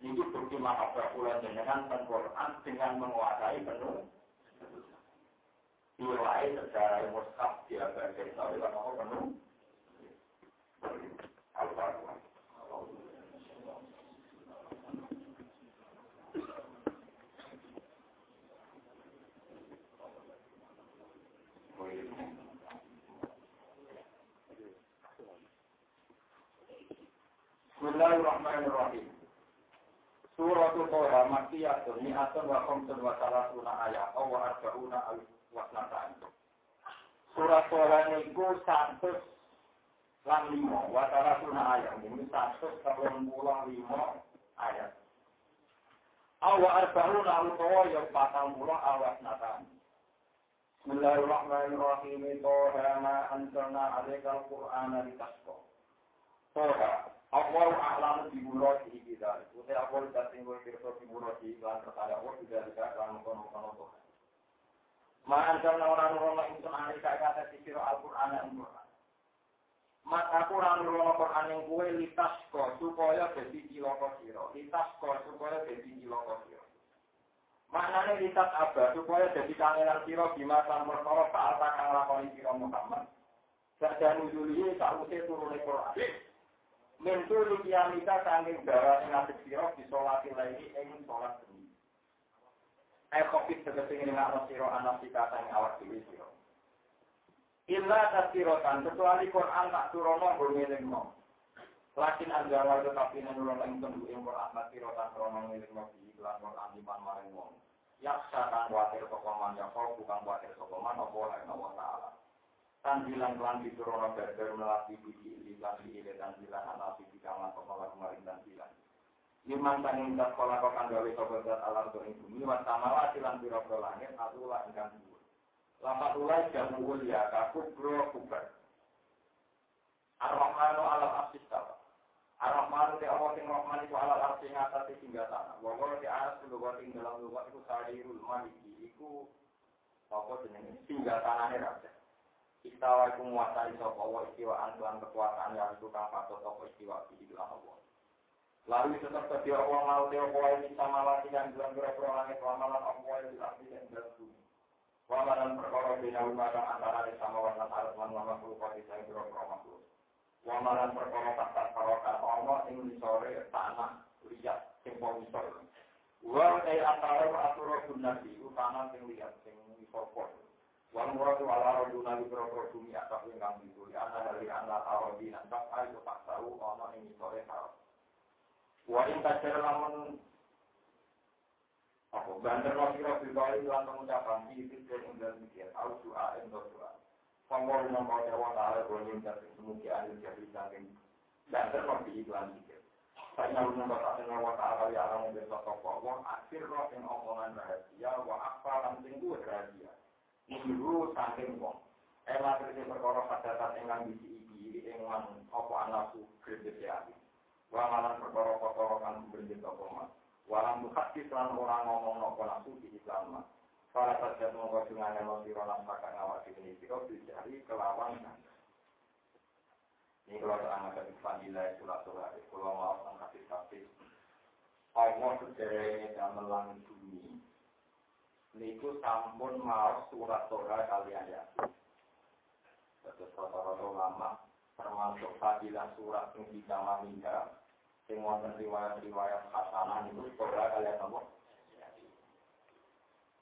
Ini bukti mahabbah bulan dengan Quran dengan menguasai penuh. Nilai secara mushaf dia berkaitan dengan penuh. Al-Fatihah. Bismillahirrahmanirrahim. Suratul Toha Makiyatun Mi'atun wa Khomsun wa Salasuna ayat wa Arba'una wasnataan. Surat Toha niku santus lan limo wa Salasuna ayat. Ini santus telung puluh limo ayat. Awa arba'una utawa ya patang puluh awas natan. Bismillahirrahmanirrahim. Toha ma anzalna alaikal qur'ana litasqa. Toha. Akwal ahlamu dibunuh di iki dal. Kute akwal dateng gue kirso dibunuh di iklan terkada. Akwal tidak bisa dalam mukon-mukon untuk. Mahan jalan orang rola itu nari kaya kata sikiru Al-Quran yang murah. Mat aku ran rola Quran yang gue litas ko supaya dadi jiloko sira. Litas ko supaya dadi jiloko sira. Maknanya litas abah supaya jadi kangenan siro bimasan perkara saat kang lakoni sira Muhammad. Sejak nujuli ini, saat Quran. Mintu likiamika sanging dawa ing ngadep siro disolati lagi ing sholat bengi. Eh kopit tegese ing ngakno siro anak sika sang awak dhewe siro. Illa tasirotan kecuali Quran tak turono nggo ngelingno. Lakin anjala tetapi nurul ing tendu ing Quran tasirotan krono ngelingno lan Quran liman maring wong. Yaksa kang kuatir sapa man ya kok bukan kuatir sapa man apa lain Allah taala. Tanjilan kelan diturono berber melati biji lilan ile tanjilan anak biji kaman sapa lan maring tanjilan. Liman sanging dat kala kok kang gawe sapa zat alam ing bumi wa samawa silan pira langit atulah ingkang dhuwur. Lapat ulai jam ya kakubro kuber. Ar-Rahmanu alam asis Ar-Rahman te Allah sing Rahman iku alal arsi ngatasi singgatana. Wa wa te aras lugat ing dalam lugat iku sarirul maliki iku apa jenenge singgatanane raja. Istawa iku nguasai sapa wa istiwaan lan kekuasaan yang itu kang patut apa istiwa di dalam Allah. Lalu tetap tadi Allah mau te apa ini sama lagi yang dalam berapa langit ramalan apa yang dilakukan yang dalam bumi. Ramalan perkara bina antara sama warna arat lan makhluk kau bisa berapa makhluk. Wamalan perkara tak karokan ono ing sore tanah liat sing mau misor. Wa ai antara atur nabi utama sing liat sing misor pon. Wa muradu ala roduna di perkara bumi atas ing kang itu ya dari ana arodi nang tak ayo tak tahu ono ing sore karo. Wa ing kacer lamun apa banter no sira bibali lan pengucapan iki sing ing mikir au doa ing doa. Pangwal mongkau dewa ta'ala boleh dari semuanya ahli jadi saking dan terlebih iklan sikit. Saya belum kata dengan wa ta'ala ya alam besok toko Allah akhir roh yang omongan rahasia wa apa langsung gue rahasia. Minggu saking wong. Ela kerja perkara pada saat engang bisi iki engang apa anakku kerja siapi. Wa malan perkara perkara kan berjaya toko mas. Walang muhadis lan orang ngomong nopo nafsu di Islam mas. Para saja mongko dengan yang sira lan maka ngawak ini sira dicari kelawan Ini kalau ada fadilah surat surat kalau mau kasih kasih Allah sejarahnya dan melang bumi. Niku sampun mau surat surat kalian ya. Terus rata-rata lama termasuk fadilah surat yang bisa memindah. Semua riwayat-riwayat khasanah itu surat kalian apa?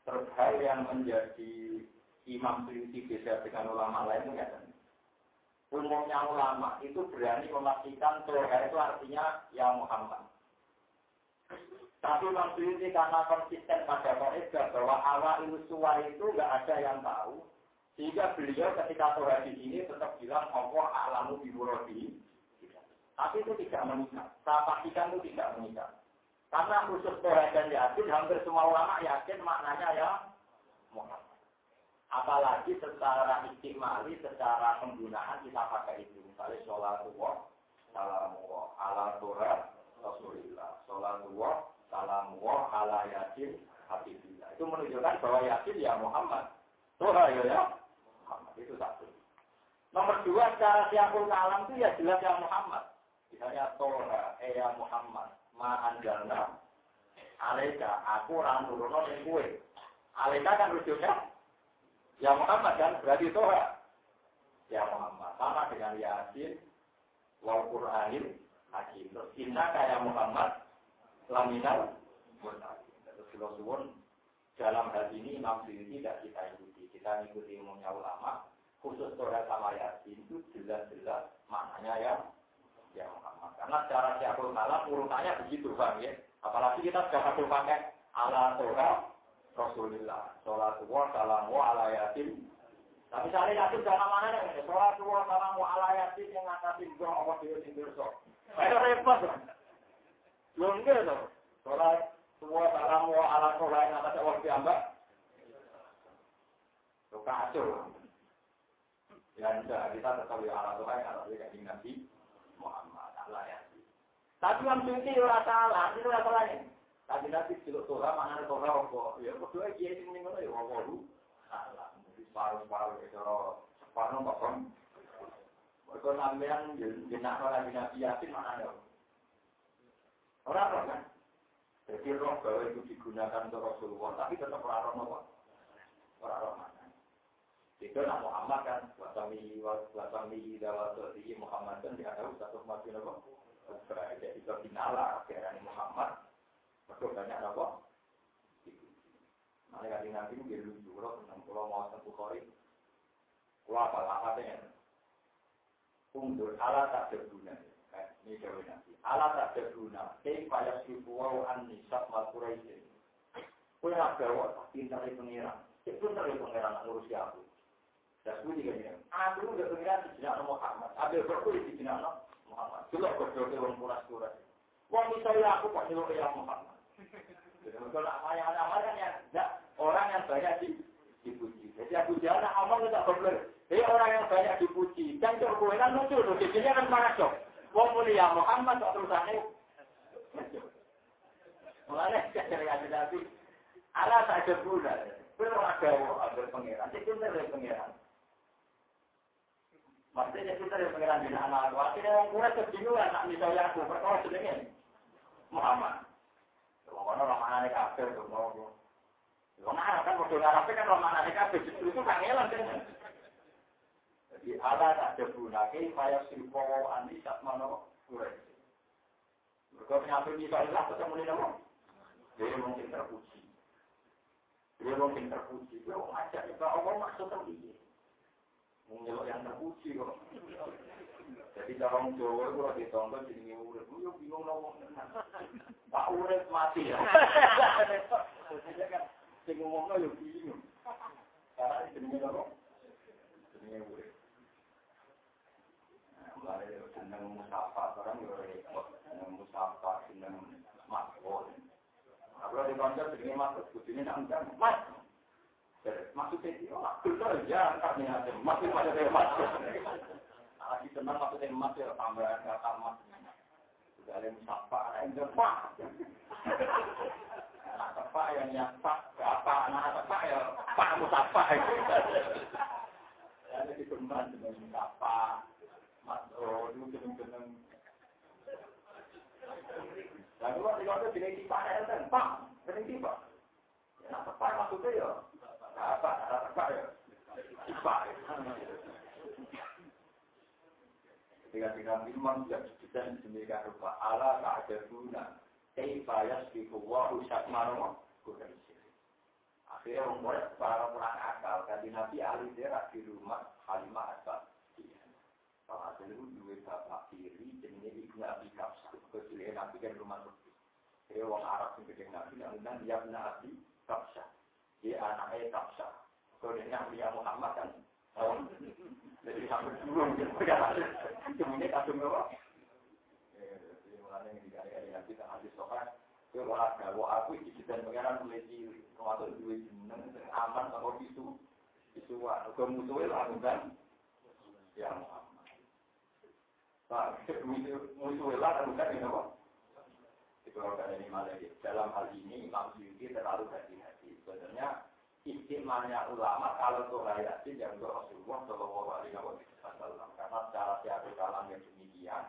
Terus hal yang menjadi imam prinsip beda dengan ulama lain ya kan? Umumnya ulama itu berani memastikan Torah itu artinya ya Muhammad. Tapi Imam Suyuti karena konsisten pada kaidah bahwa awal suwar itu nggak ada yang tahu, sehingga beliau ketika Torah di sini tetap bilang Allah alamu bimurodi. Tapi itu tidak mengikat. Saya pastikan itu tidak mengikat. Karena khusus Torah dan Yasin, hampir semua ulama yakin maknanya ya Muhammad. Apalagi secara istimali, secara penggunaan kita pakai itu. Misalnya sholatullah, salamullah, ala Torah, Rasulullah. Sholatullah, salamullah, ala Yasin, Habibillah. Itu menunjukkan bahwa Yasin ya Muhammad. Torah ya ya Muhammad. Itu satu. Nomor dua, secara siapul kalam itu ya jelas ya Muhammad. Misalnya Torah, eh ya Muhammad ma anjalna alaika aku ora nurono ning kowe alaika kan rujuknya ya Muhammad kan berarti Torah ya Muhammad sama dengan Yasin wal Qur'anil hakim terus inna Muhammad murtadin terus kalau dalam hal ini Imam Syuuti tidak kita ikuti kita ikuti umumnya ulama khusus Torah sama Yasin itu jelas-jelas maknanya ya ya Muhammad. Karena secara siapul malam urutannya begitu kan ya. Apalagi kita sudah satu pakai ala Torah Rasulullah. Sholatullah salamu ala yatim. Tapi misalnya yatim jangan mana nih. Sholatullah salamu ala yatim yang ngatasin gua Allah dia sindir sok. Itu gitu. Sholat Semua salam wa ala yang atas Allah piyambak. Itu kacau. Ya kita tetap ya ala yang atas kaji Nabi Muhammad. Allah ya. Tapi yang suci ora salah, itu ora salah. Tapi nanti siluk Torah, mana Torah apa? Ya, berdua kiai sing ngono ya, wawahu. Salah, separuh-separuh, itu separuh kok. Mereka sampean jenak orang Nabi Yasin mana ada? Orang kan? Jadi roh bahwa itu digunakan untuk Rasulullah, tapi tetap orang roh? Orang roh mana? Itu nak Muhammad kan, wasami wasami dawati Muhammad kan ada satu mati apa? Jadi itu finala akhirnya Muhammad. Mereka banyak apa? Nanti kali nanti mungkin lucu tentang pulau mau satu kori. Pulau apa apa Undur ala tak berguna. Ini jauh nanti. Ala tak berguna. Payah si pulau anisab malkuraisin. Kue nak bawa pintar pengiran. Itu dari pengiran ngurus aku. Dan gue juga aku udah di Jinak Muhammad. Berkulit di Jinak Muhammad. Aku berdoa orang. Wong misalnya aku kok nyuruh ya Muhammad. Kan ya, orang di, dipuji. Jadi aku tidak benar. Jadi orang yang banyak dipuji. Dan itu lucu loh. Jadinya kan marah dong. Wong mulia Muhammad kok terusannya. Mulanya dari ada nabi. Tak ada guna. Belum ada ada pangeran. Itu dari pangeran. Maksudnya kita dari pengiran di anak aku. Akhirnya orang kura kebingungan, nak misalnya aku, perkara sedingin. Muhammad. Orang mana nih kafir mau. Orang mana kan waktu Arab kan orang mana nih kafir justru itu kangelan kan. Allah tak ada gunanya supaya silpo andi saat mana kura. Mereka penyampai misalnya ketemu di nama. Dia mungkin terpuji. Dia mungkin terpuji. Dia ngajak juga Allah maksudnya dia. Mengelok yang terpuji kok. Jadi orang Jawa itu lagi tonton jadi urip, yo bingung ngomong Pak urip mati ya. Kan sing ngomongno yo bingung. Karena jenenge apa? Jenenge urip. Mulai seneng musafa, orang yo repot. Seneng musafa, seneng makbul. Kalau di kantor jenenge mas, kudune nang mas. Maksudnya itu, oh, betul ya, kami ada. Masih pada dia mas. Lagi senang maksudnya mas ya, tambahan kata mas. Sudah ada musafah, ada yang depak. Anak tepak yang nyapa, apa anak tepak ya, pak musafah. Ada di musafah. Mas, oh, itu jeneng-jeneng. Itu. Ya, tepak maksudnya ya, apa? Ya? Ketika kita memang tidak bisa demikian rupa Allah tak ada guna. Kaifa yasbihu wa usyak marwa. Akhirnya membuat para kurang akal. Tadi Nabi ahli daerah di rumah Halimah Asad. Kalau hasil itu dua bapak kiri, jenisnya Ibnu Abi Kapsa. Kecuali Nabi kan rumah sepi. Jadi orang Arab yang gede Nabi, yang dia Ibnu Abi Kapsa dia anaknya Kapsa. Kalau dia Nabi Muhammad kan, jadi sampai dulu kemudian kadung apa? Jadi mulanya yang dikali-kali nanti tak habis sokan, itu olahraga, wah aku isi dan pengiran memiliki termasuk dua jeneng aman sama bisu, bisuan. Kalau musuhnya lakukan, ya Muhammad. Lakukan ini apa? Itu kalau ini? Malah dalam hal ini Imam Syuuti terlalu hati-hati. Sebenarnya istimanya ulama kalau untuk Yasin yang untuk Rasulullah Shallallahu Alaihi Wasallam. Karena secara siapa kalam yang demikian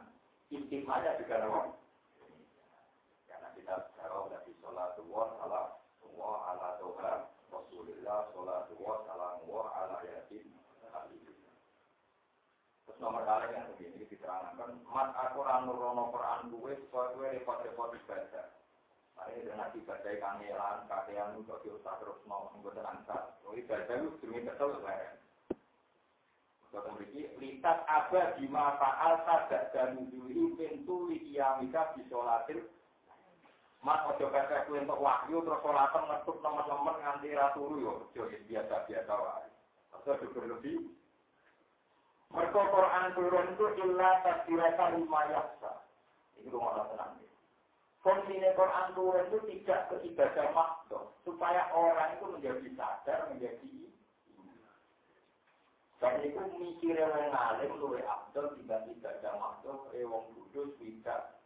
istimanya juga nama karena kita tahu dari sholat wa salam wa ala doha Rasulullah sholat wa salam wa ala Yasin Terus nomor kali yang begini diterangkan, mat aku ranur rono Quran gue supaya gue repot-repot ibadah. Mari dengan ibadah kangelan, kakean untuk diusah terus mau anggota angkat. Oh ibadah itu demi betul lah. Kata memiliki litas apa di mata alta dan nuzuli pintu liyamika di sholatil. Mas ojo kata kue untuk wahyu terus sholatan ngetuk teman-teman nganti raturu yo. Jadi biasa-biasa wae. Juga lebih. Mereka Quran turun itu illa tasirata lima yaksa. Ini rumah tenang. Fungsinya Quran turun itu tidak ke ibadah makhluk, supaya orang itu menjadi sadar, menjadi dan itu mikirnya wong alim luwe abdul tidak ibadah makhluk, eh wong kudus tidak.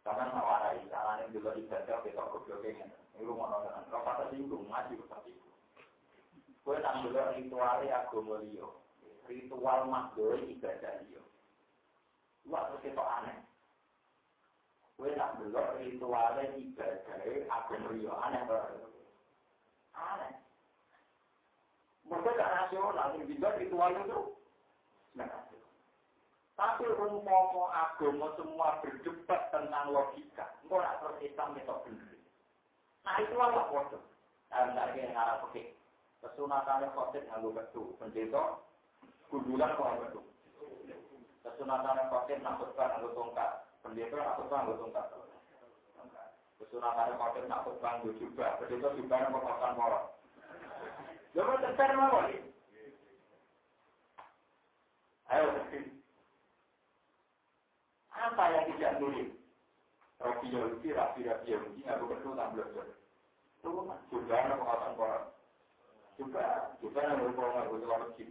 Karena nawarai caranya juga ibadah kita kudus ini. Ini rumah orang kalau kata singgung ngaji seperti itu. Kue tak dulu ritualnya agama liyo, ritual makhluk ibadah liyo. Wah, terus itu aneh. Kue tak belok ritualnya ibadah aku beliau aneh banget. Aneh. Mereka gak rasional, yang juga ritual itu. Tapi umpama agama semua berdebat tentang logika, engkau nak terus Islam itu benar. Nah itu apa bodoh? Nah, misalnya yang ngarang pakai kesunatannya khotit nganggo betul, pendeta kundulan kok betul. Kesunatannya khotit nak nganggo tongkat, Pendeta nak khutbah nggak tungkat. Kesunatan khotib nak khutbah nggak juga. Pendeta juga yang mengatakan moral. Mau tekan mau Ayo. Apa yang tidak mirip? Rabi Yahudi, Rabi Yahudi, aku berdua tak belajar. Itu juga yang mengatakan moral. Juga, juga yang berhubungan dengan masjid.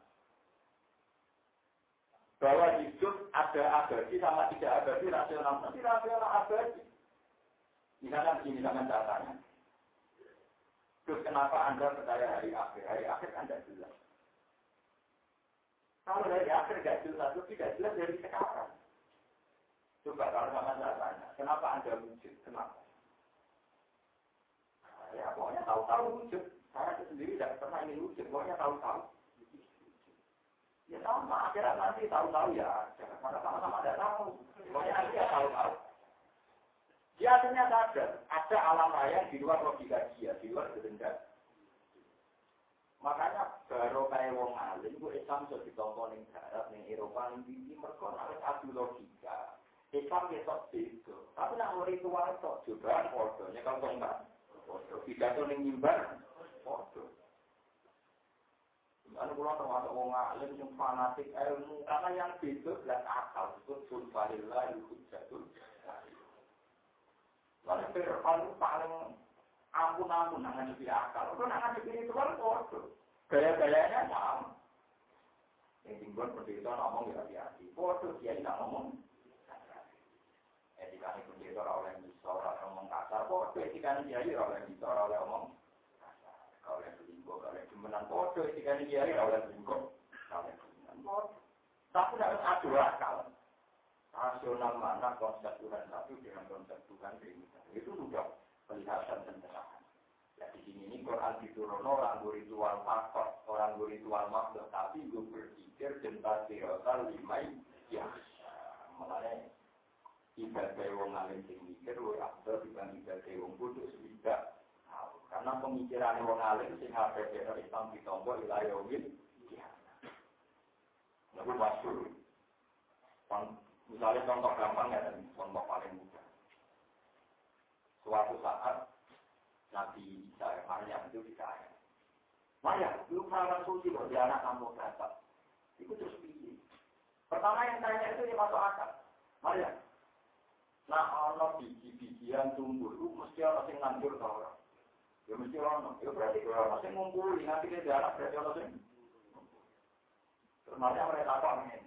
bahwa hidup ada abadi sama tidak abadi rasional. Tapi rasional abadi. Misalkan begini dengan datanya. Terus kenapa Anda percaya hari akhir? Hari akhir Anda jelas. Kalau dari akhir tidak jelas, itu tidak jelas dari sekarang. Coba kalau sama saya tanya, kenapa Anda wujud? Kenapa? Ya pokoknya tahu-tahu wujud. Saya sendiri tidak pernah ingin wujud, pokoknya tahu-tahu. Ya sama, akhirnya nanti tahu-tahu ya. Karena sama-sama tidak tahu. Pokoknya nanti ya tahu-tahu. Dia akhirnya sadar, ada alam raya di luar logika dia, di luar kehendak. Makanya baru kayak wong alim, gue Islam sudah ditonton di darat, di Eropa, di timur, kok harus adu logika. Islam besok itu. Tapi nak ritual itu juga fotonya kalau enggak. Foto, tidak tuh nyimbar, foto. Lalu pulau termasuk wong alim yang fanatik ilmu karena yang beda dan akal itu sulfalillah hujjatul. Lalu Fir'aun paling ampun-ampun nangan di akal. Itu nangan di itu kan bodoh. Gaya-gayanya sama. Yang tinggal pendeta ngomong ya hati-hati. Bodoh dia tidak ngomong. Etika ini pendeta oleh bisa orang ngomong kasar. Bodoh etika ini dia oleh bisa ngomong kasar. Oleh demenan bodoh, jika ini kiai selingkuh, oleh bodoh. Tapi harus adu akal. Rasional mana konsep Tuhan satu dengan konsep Tuhan Trinita. Itu sudah penjelasan dan pencerahan. Ya di sini ini Quran diturun orang ritual faktor, orang ritual makhluk, tapi gue berpikir tentang tirota lima ya. Makanya ibadah wong alim sing mikir, gue abdul dibanding ibadah kudus tidak. Karena pemikiran wong alim sing di Islam ditompo wilayah umil. Lalu masyur. Misalnya contoh gampang ya, contoh paling mudah. Suatu saat Nabi Isa Maryam itu ditanya. Maryam, lu pernah suci loh, dia anak kamu berapa? Itu terus pilih. Pertama yang tanya itu dia masuk akal. Maryam, nah ono biji-bijian tumbuh itu mesti orang yang nandur tau orang. Ya mesti ono. Ya berarti kalau masih ngumpuli nanti dia jalan berarti ono sing. Terus mereka apa ini?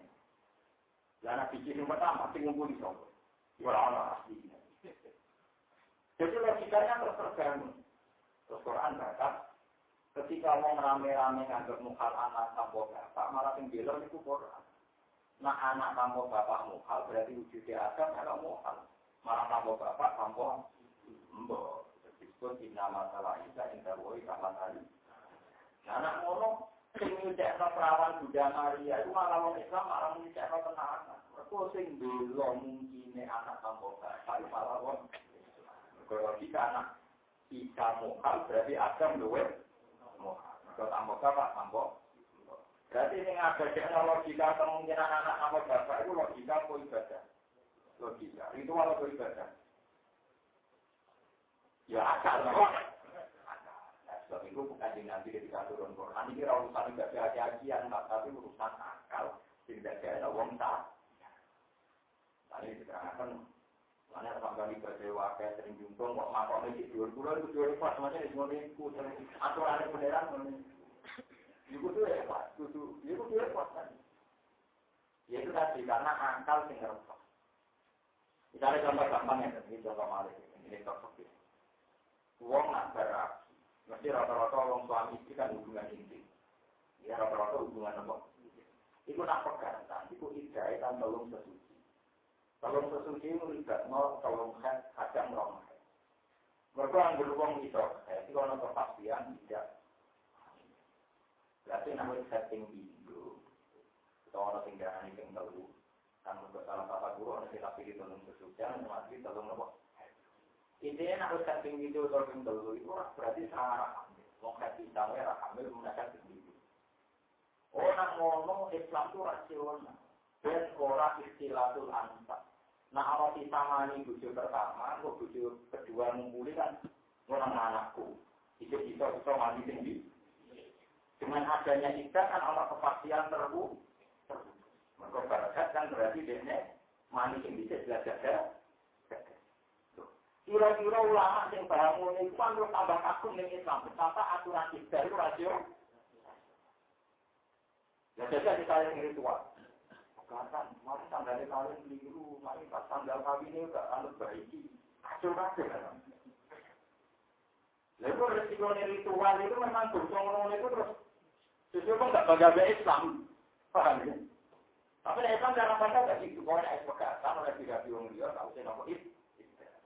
Ya anak biji yang pertama sing ngumpuli sopo. Ya ono asli. Jadi logikanya terus terganggu. Terus Quran kata, ketika mau rame-rame nganggap mukhal anak tanpa bapak, malah yang bilang itu Quran. Nah anak tanpa bapak mukhal berarti wujudnya Adam kalau mukhal. Malah tanpa bapak tanpa mbok disebut inna masalah isa inda woi rahmat ali. Nah, anak ngono sing nyucekno perawan Bunda Maria itu malah wong Islam malah nyucekno tenanan. Mergo sing bela mungkine anak tanpa bapak malah wong karena Isa muhal berarti Adam luwe muhal. Kalau tak mau pak tambah. Berarti ini ada logika kemungkinan anak sama bapak itu logika apa ibadah? Logika. Itu walau ibadah. Ya akal. Sebab itu bukan nanti ketika turun Quran ini urusan ibadah hati-hatian, tapi urusan akal. Tidak ada wong tak. Tadi diterangkan Mana sampai ibadah wakil sering juntung, kok makok ini dua bulan itu dua pas macam ini semua ini ku sering aturan beneran Ibu tuh ya pak, itu itu tuh ya kan. Ya itu tadi karena akal sing ngerti. Misalnya contoh gampang ya, ini contoh malik, ini contoh Uang nak beraksi, mesti rata-rata orang suami istri kan hubungan intim. Ya rata-rata hubungan apa? Itu nak pegangan, itu ijazah kan belum sesuai. Kalau sesuci melibat mau kalau head kadang rong. Mereka yang berhubung itu, itu kalau kepastian tidak. Berarti namanya setting video. Atau orang tinggal ini yang tahu. Kan untuk salah satu guru, nanti tapi di tolong sesucian, nanti tolong nopo. Intinya nak setting video atau yang tahu itu berarti sangat hamil. Mau kasih tahu ya hamil menggunakan video. Orang ngomong Islam itu rasional dan orang istilatul ansar. Nah kalau kita mani bujuk pertama, kok bujuk kedua ngumpuli kan orang anakku. Itu bisa bisa mani tinggi. Dengan adanya ikat kan Allah kepastian terbu. Maka barakat kan berarti dia mani tinggi jelas ada. Kira-kira ulama yang bangun itu kan terus tambah agung dengan Islam. Betapa aturan kita itu rasio. Ya jadi kita yang ritual. Bahkan, mari tanggalnya kalian keliru, mari pas tanggal kawinnya gak anu baiki. Kacau kabeh kan. Lalu resiko ritual itu memang bersong itu terus sesuatu pun gak bangga Islam. Paham ya? Tapi Islam dalam bahasa gak gitu. Kalau ada pegatan oleh tidak biung dia, tak usah nopo itu.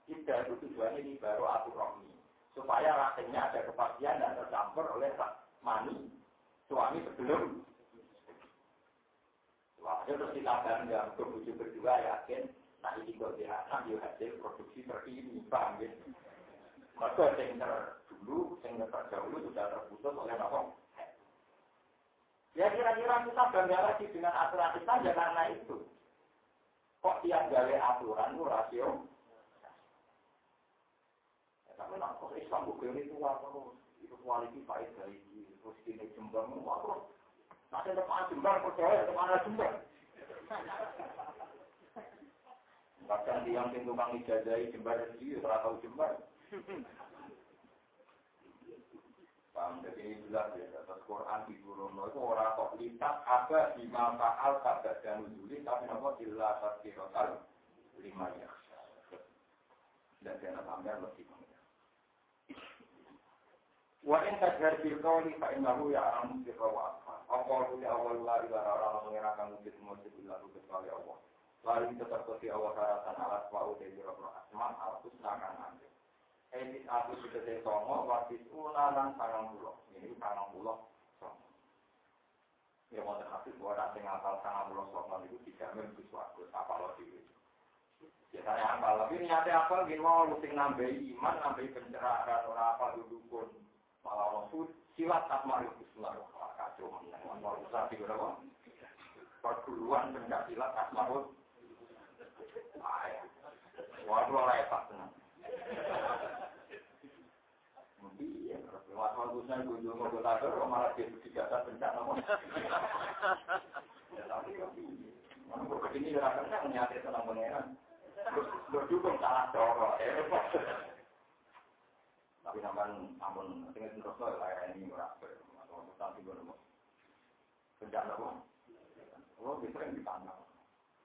Tidak itu tujuannya ini baru aturan Supaya rasanya ada kepastian dan tercampur oleh mani suami sebelum Wah, terus kita bangga untuk bujuk berdua yakin, nah ini dia anak, dia hasil produksi terkini, paham ya? Maka yang terdulu, yang terdahulu sudah terputus oleh apa? Ya kira-kira kita bangga lagi dengan aturan kita ya karena itu. Kok tiap gawe aturan itu rasio? Tapi nak kok Islam bukan itu terus itu kualitas baik dari terus ini jembang, wah Nanti tempat jembar percaya ke mana jembar. Bahkan di yang pintu kang ijazai jembar rezeki, ora tahu jembar. Paham, jadi ini jelas ya, atas Quran di Gurono itu orang kok lipat apa di faal pada dan ujuli, tapi nama jelas tazkirotan lima ya. Dan jangan sampai lebih Wa in tajhar bil qawli fa innahu ya'lamu sirra wa akhfa. Apa ya awal la ilaha illallah mengirakan wujud mujud illa kecuali Allah. Lalu tetap koti Allah karatan alat wa ude biro asma alus nakan ande. Edit aku sudah saya songo wasis unalan sangang. Ini sangang pulau songo. Ya mau terhati buat ada yang apal sangang sesuatu apa lo di Biasanya apal, tapi niatnya apa? Gini mau lusing nambahi iman, nambahi pencerahan, orang apa dudukun malah rasul silat asma bismillah kacau mau usah di berapa? Perguruan pencak silat asma waduh orang hebat tenang Iya, aku saya kunjung mau belajar, malah dia berjasa pencak namun. Ya tapi mana kok ke sini rasanya menyadari tentang pangeran. Berdukung salah dorong, eh, tapi sampai ampun tinggal terus lah ini merasa atau nanti gue nemu kerja apa? Lo bisa yang ditanya.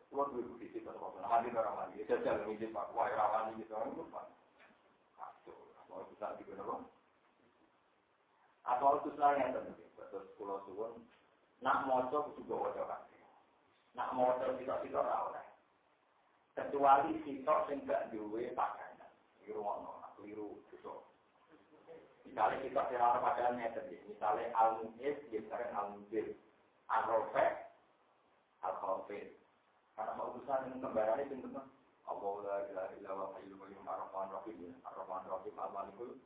Lo dulu begitu atau apa? Nanti orang lagi jajal ngijin pak, wah rawan gitu orang itu pak. Kacau. Atau bisa di gue nemu. Atau itu yang terjadi. Terus pulau suwon. Nak moco juga wajah kan. Nak moco kita kita rawat. Kecuali sitok sing gak duwe pakaian. Keliru ngono, keliru itu. Misalnya kita kira pada tadi, misalnya al-mu'is, misalnya al-mu'is, al-rofek, al-khofir. Karena urusan dengan kembarannya itu teman. Allah la ilaha illa wa hayyul qayyum Ar-Rahman Rahim, Ar-Rahman Rahim, Al-Malikul,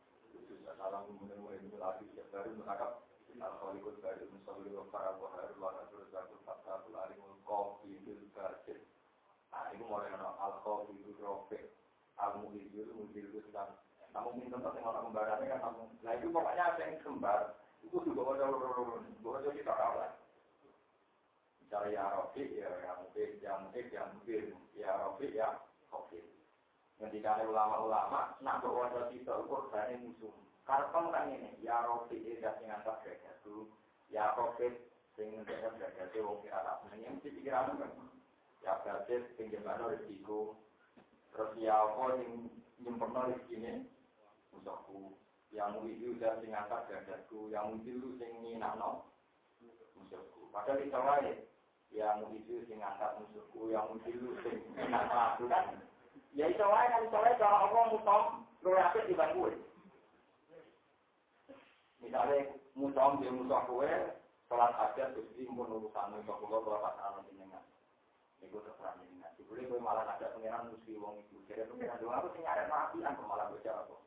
Salam kemudian mulai lagi baru menangkap Al-Khalikul Baru, Musawir Wafar Al-Wahar, Wahadul Zakul Fathul Alimul Qafidul Basit. Nah, ini mulai Al-Khafidul Rofik, Al-Muhidul, Muhidul Islam. Mungkin tempat yang orang kembarannya kan, nah itu pokoknya ada yang kembar, itu juga ada ada kita rawat. Misalnya ya Rofi, ya ya mungkin, ya mungkin, ya mungkin, ya Rofi, ya Rofi. Ketika ada ulama-ulama, nak berwajah kita ukur dari musuh. Karena kan ini, ya Rofi, ya sing antar itu, ya Rofi, sing ngejaga gagah wong kira tak yang mesti pikiran kan. Ya sing gimana resiko, terus ya apa sing nyempurna rezeki ini, musuhku. Yang itu udah sing angkat gagahku, yang itu sing nyinakno musuhku. Padahal itu wae. Yang itu sing angkat musuhku, yang itu sing nyinakno aku kan. Ya itu wae kan itu wae cara apa musuh luwih apik. Misalnya musuh dia musuh kowe, sholat aja terus pun urusan musuh kowe kalau pasangan jenengan. Iku terserah jenengan. Boleh kowe malah ada pengiran musuh wong iku. Jadi pengiran doa aku sing arep mati aku malah baca apa.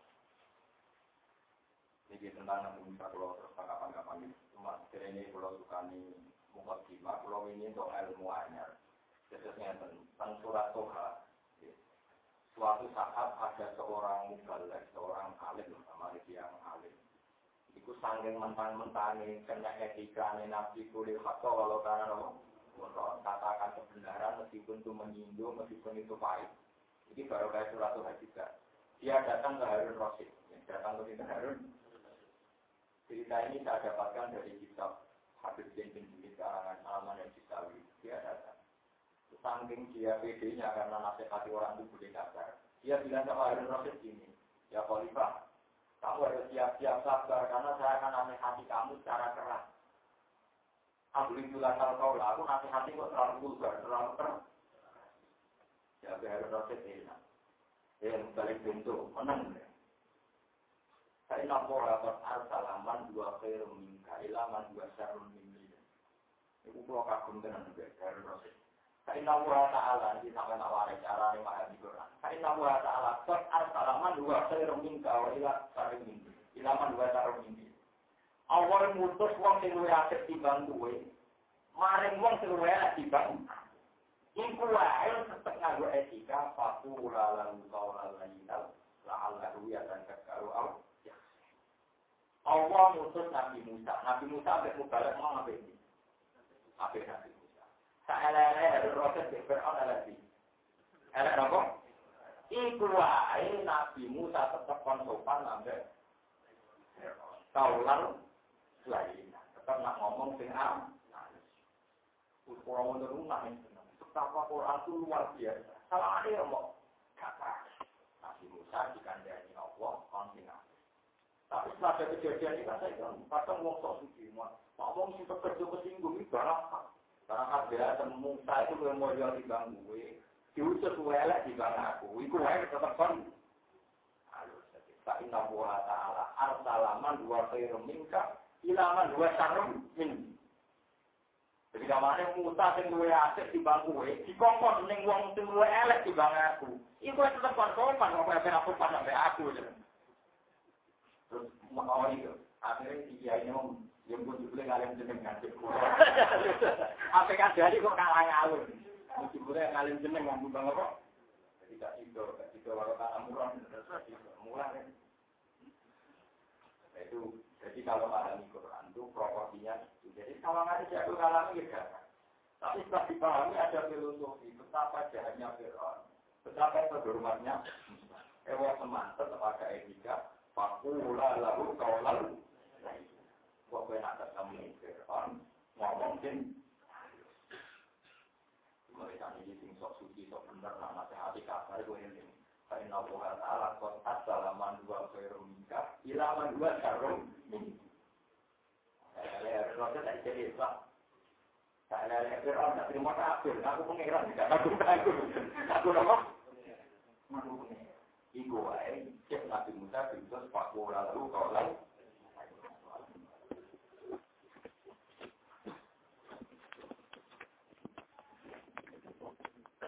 ini tentang Nabi Musa kalau terus kapan-kapan ini. Cuma ini kalau suka nih mukadimah, kalau ini untuk ilmu anyar. Khususnya tentang surat Toha. Suatu saat ada seorang mubalik, seorang alim, sama yang alim. Iku sangking mentang-mentangi kena etika Nabi kulit khato kalau karena nopo. Katakan kebenaran meskipun itu menyinggung, meskipun itu pahit. Ini baru kayak surat Toha juga. Dia datang ke Harun Rasid. Datang ke Harun Cerita ini saya dapatkan dari kitab Habib bin bin karangan Salman yang Cisawi. Dia datang. Saking dia PD-nya karena nasihat orang itu boleh kasar. Dia bilang sama Harun Rasid ini, ya Khalifah, kamu harus siap-siap sabar karena saya akan nasihati kamu secara keras. Aku itu lakal kau lah, aku nasihati kok terlalu vulgar, terlalu keras. Ya Harun Rasid ini. Yang balik pintu, menang. Saya lapor rapat arsalaman dua khair minka ilaman dua syarun minni. Ibu pulau kagum dengan juga dari Rasul. Ta'ala ini sampai nak waris cara ini mahal di Quran. Saya lapor ta'ala kot arsalaman dua khair minka wa ila syarun. Ilaman dua syarun minni. Awal mutus wong sing luwih akeh timbang kowe. Maring wong sing luwih akeh timbang Iku wae tetep nganggo etika fakula lan qaula lan la'allahu ya dan. Allah mutus Nabi Musa. Nabi Musa sampai mubalak mau ngapain ini? Nabi Musa? Saelele harus proses di Fir'aun lagi. Elek apa? Iku wae Nabi Musa tetap konsopan sampai Kaular lain. Tetap nak ngomong sing am. Kurang untuk rumah ini. Betapa Quran itu luar biasa. Salah ada yang mau kata. Nabi Musa konsingan. Ada kejadian ini kan saya bilang, kadang wong sok suci, pak wong sing kerja kesinggung ini barang Barang ada temu saya itu yang mau jual di bang gue, diutus welek di bang aku, itu welek tetap kan. Tak inna buha ta'ala arsalaman dua khairum minka ilaman dua sarum min. Jadi kamane Musa sing luwe asik di bang gue, dikongkon ning wong sing luwe elek di bang aku. Iku tetep kon sopan kok apa pas sampai aku. Terus mau itu, akhirnya si kiai ini yang pun juga ngalim jeneng ngasih [LAUGHS] Apa kan jadi kok kalah ngalur. Mujibule ngalim jeneng nganggu bang apa? Jadi gak itu, gak itu kalau tanah murah, murah kan. Itu jadi kalau ada Quran itu proporsinya itu. Jadi kalau nggak ada jatuh kalam ya Tapi setelah dipahami ada filosofi betapa jahatnya Fir'aun, betapa terhormatnya. Ewa teman tetap ada etika, Fakula lalu kaulan. Kok kue nak ketemu Fir'aun, ngomong sing. Mereka ini sing sok suci, sok bener, nak nasihati kasar, gue ini. Saya Inna Allah Ta'ala Kot assalaman dua khairum minka Ilaman dua syarum Saya Rasul tak jadi Islam Saya Fir'aun tak terima kafir. Aku pengeran Aku aku Aku nama Aku pengeran Iku wae Cek Nabi Musa Bintus Pak Lalu Kau lalu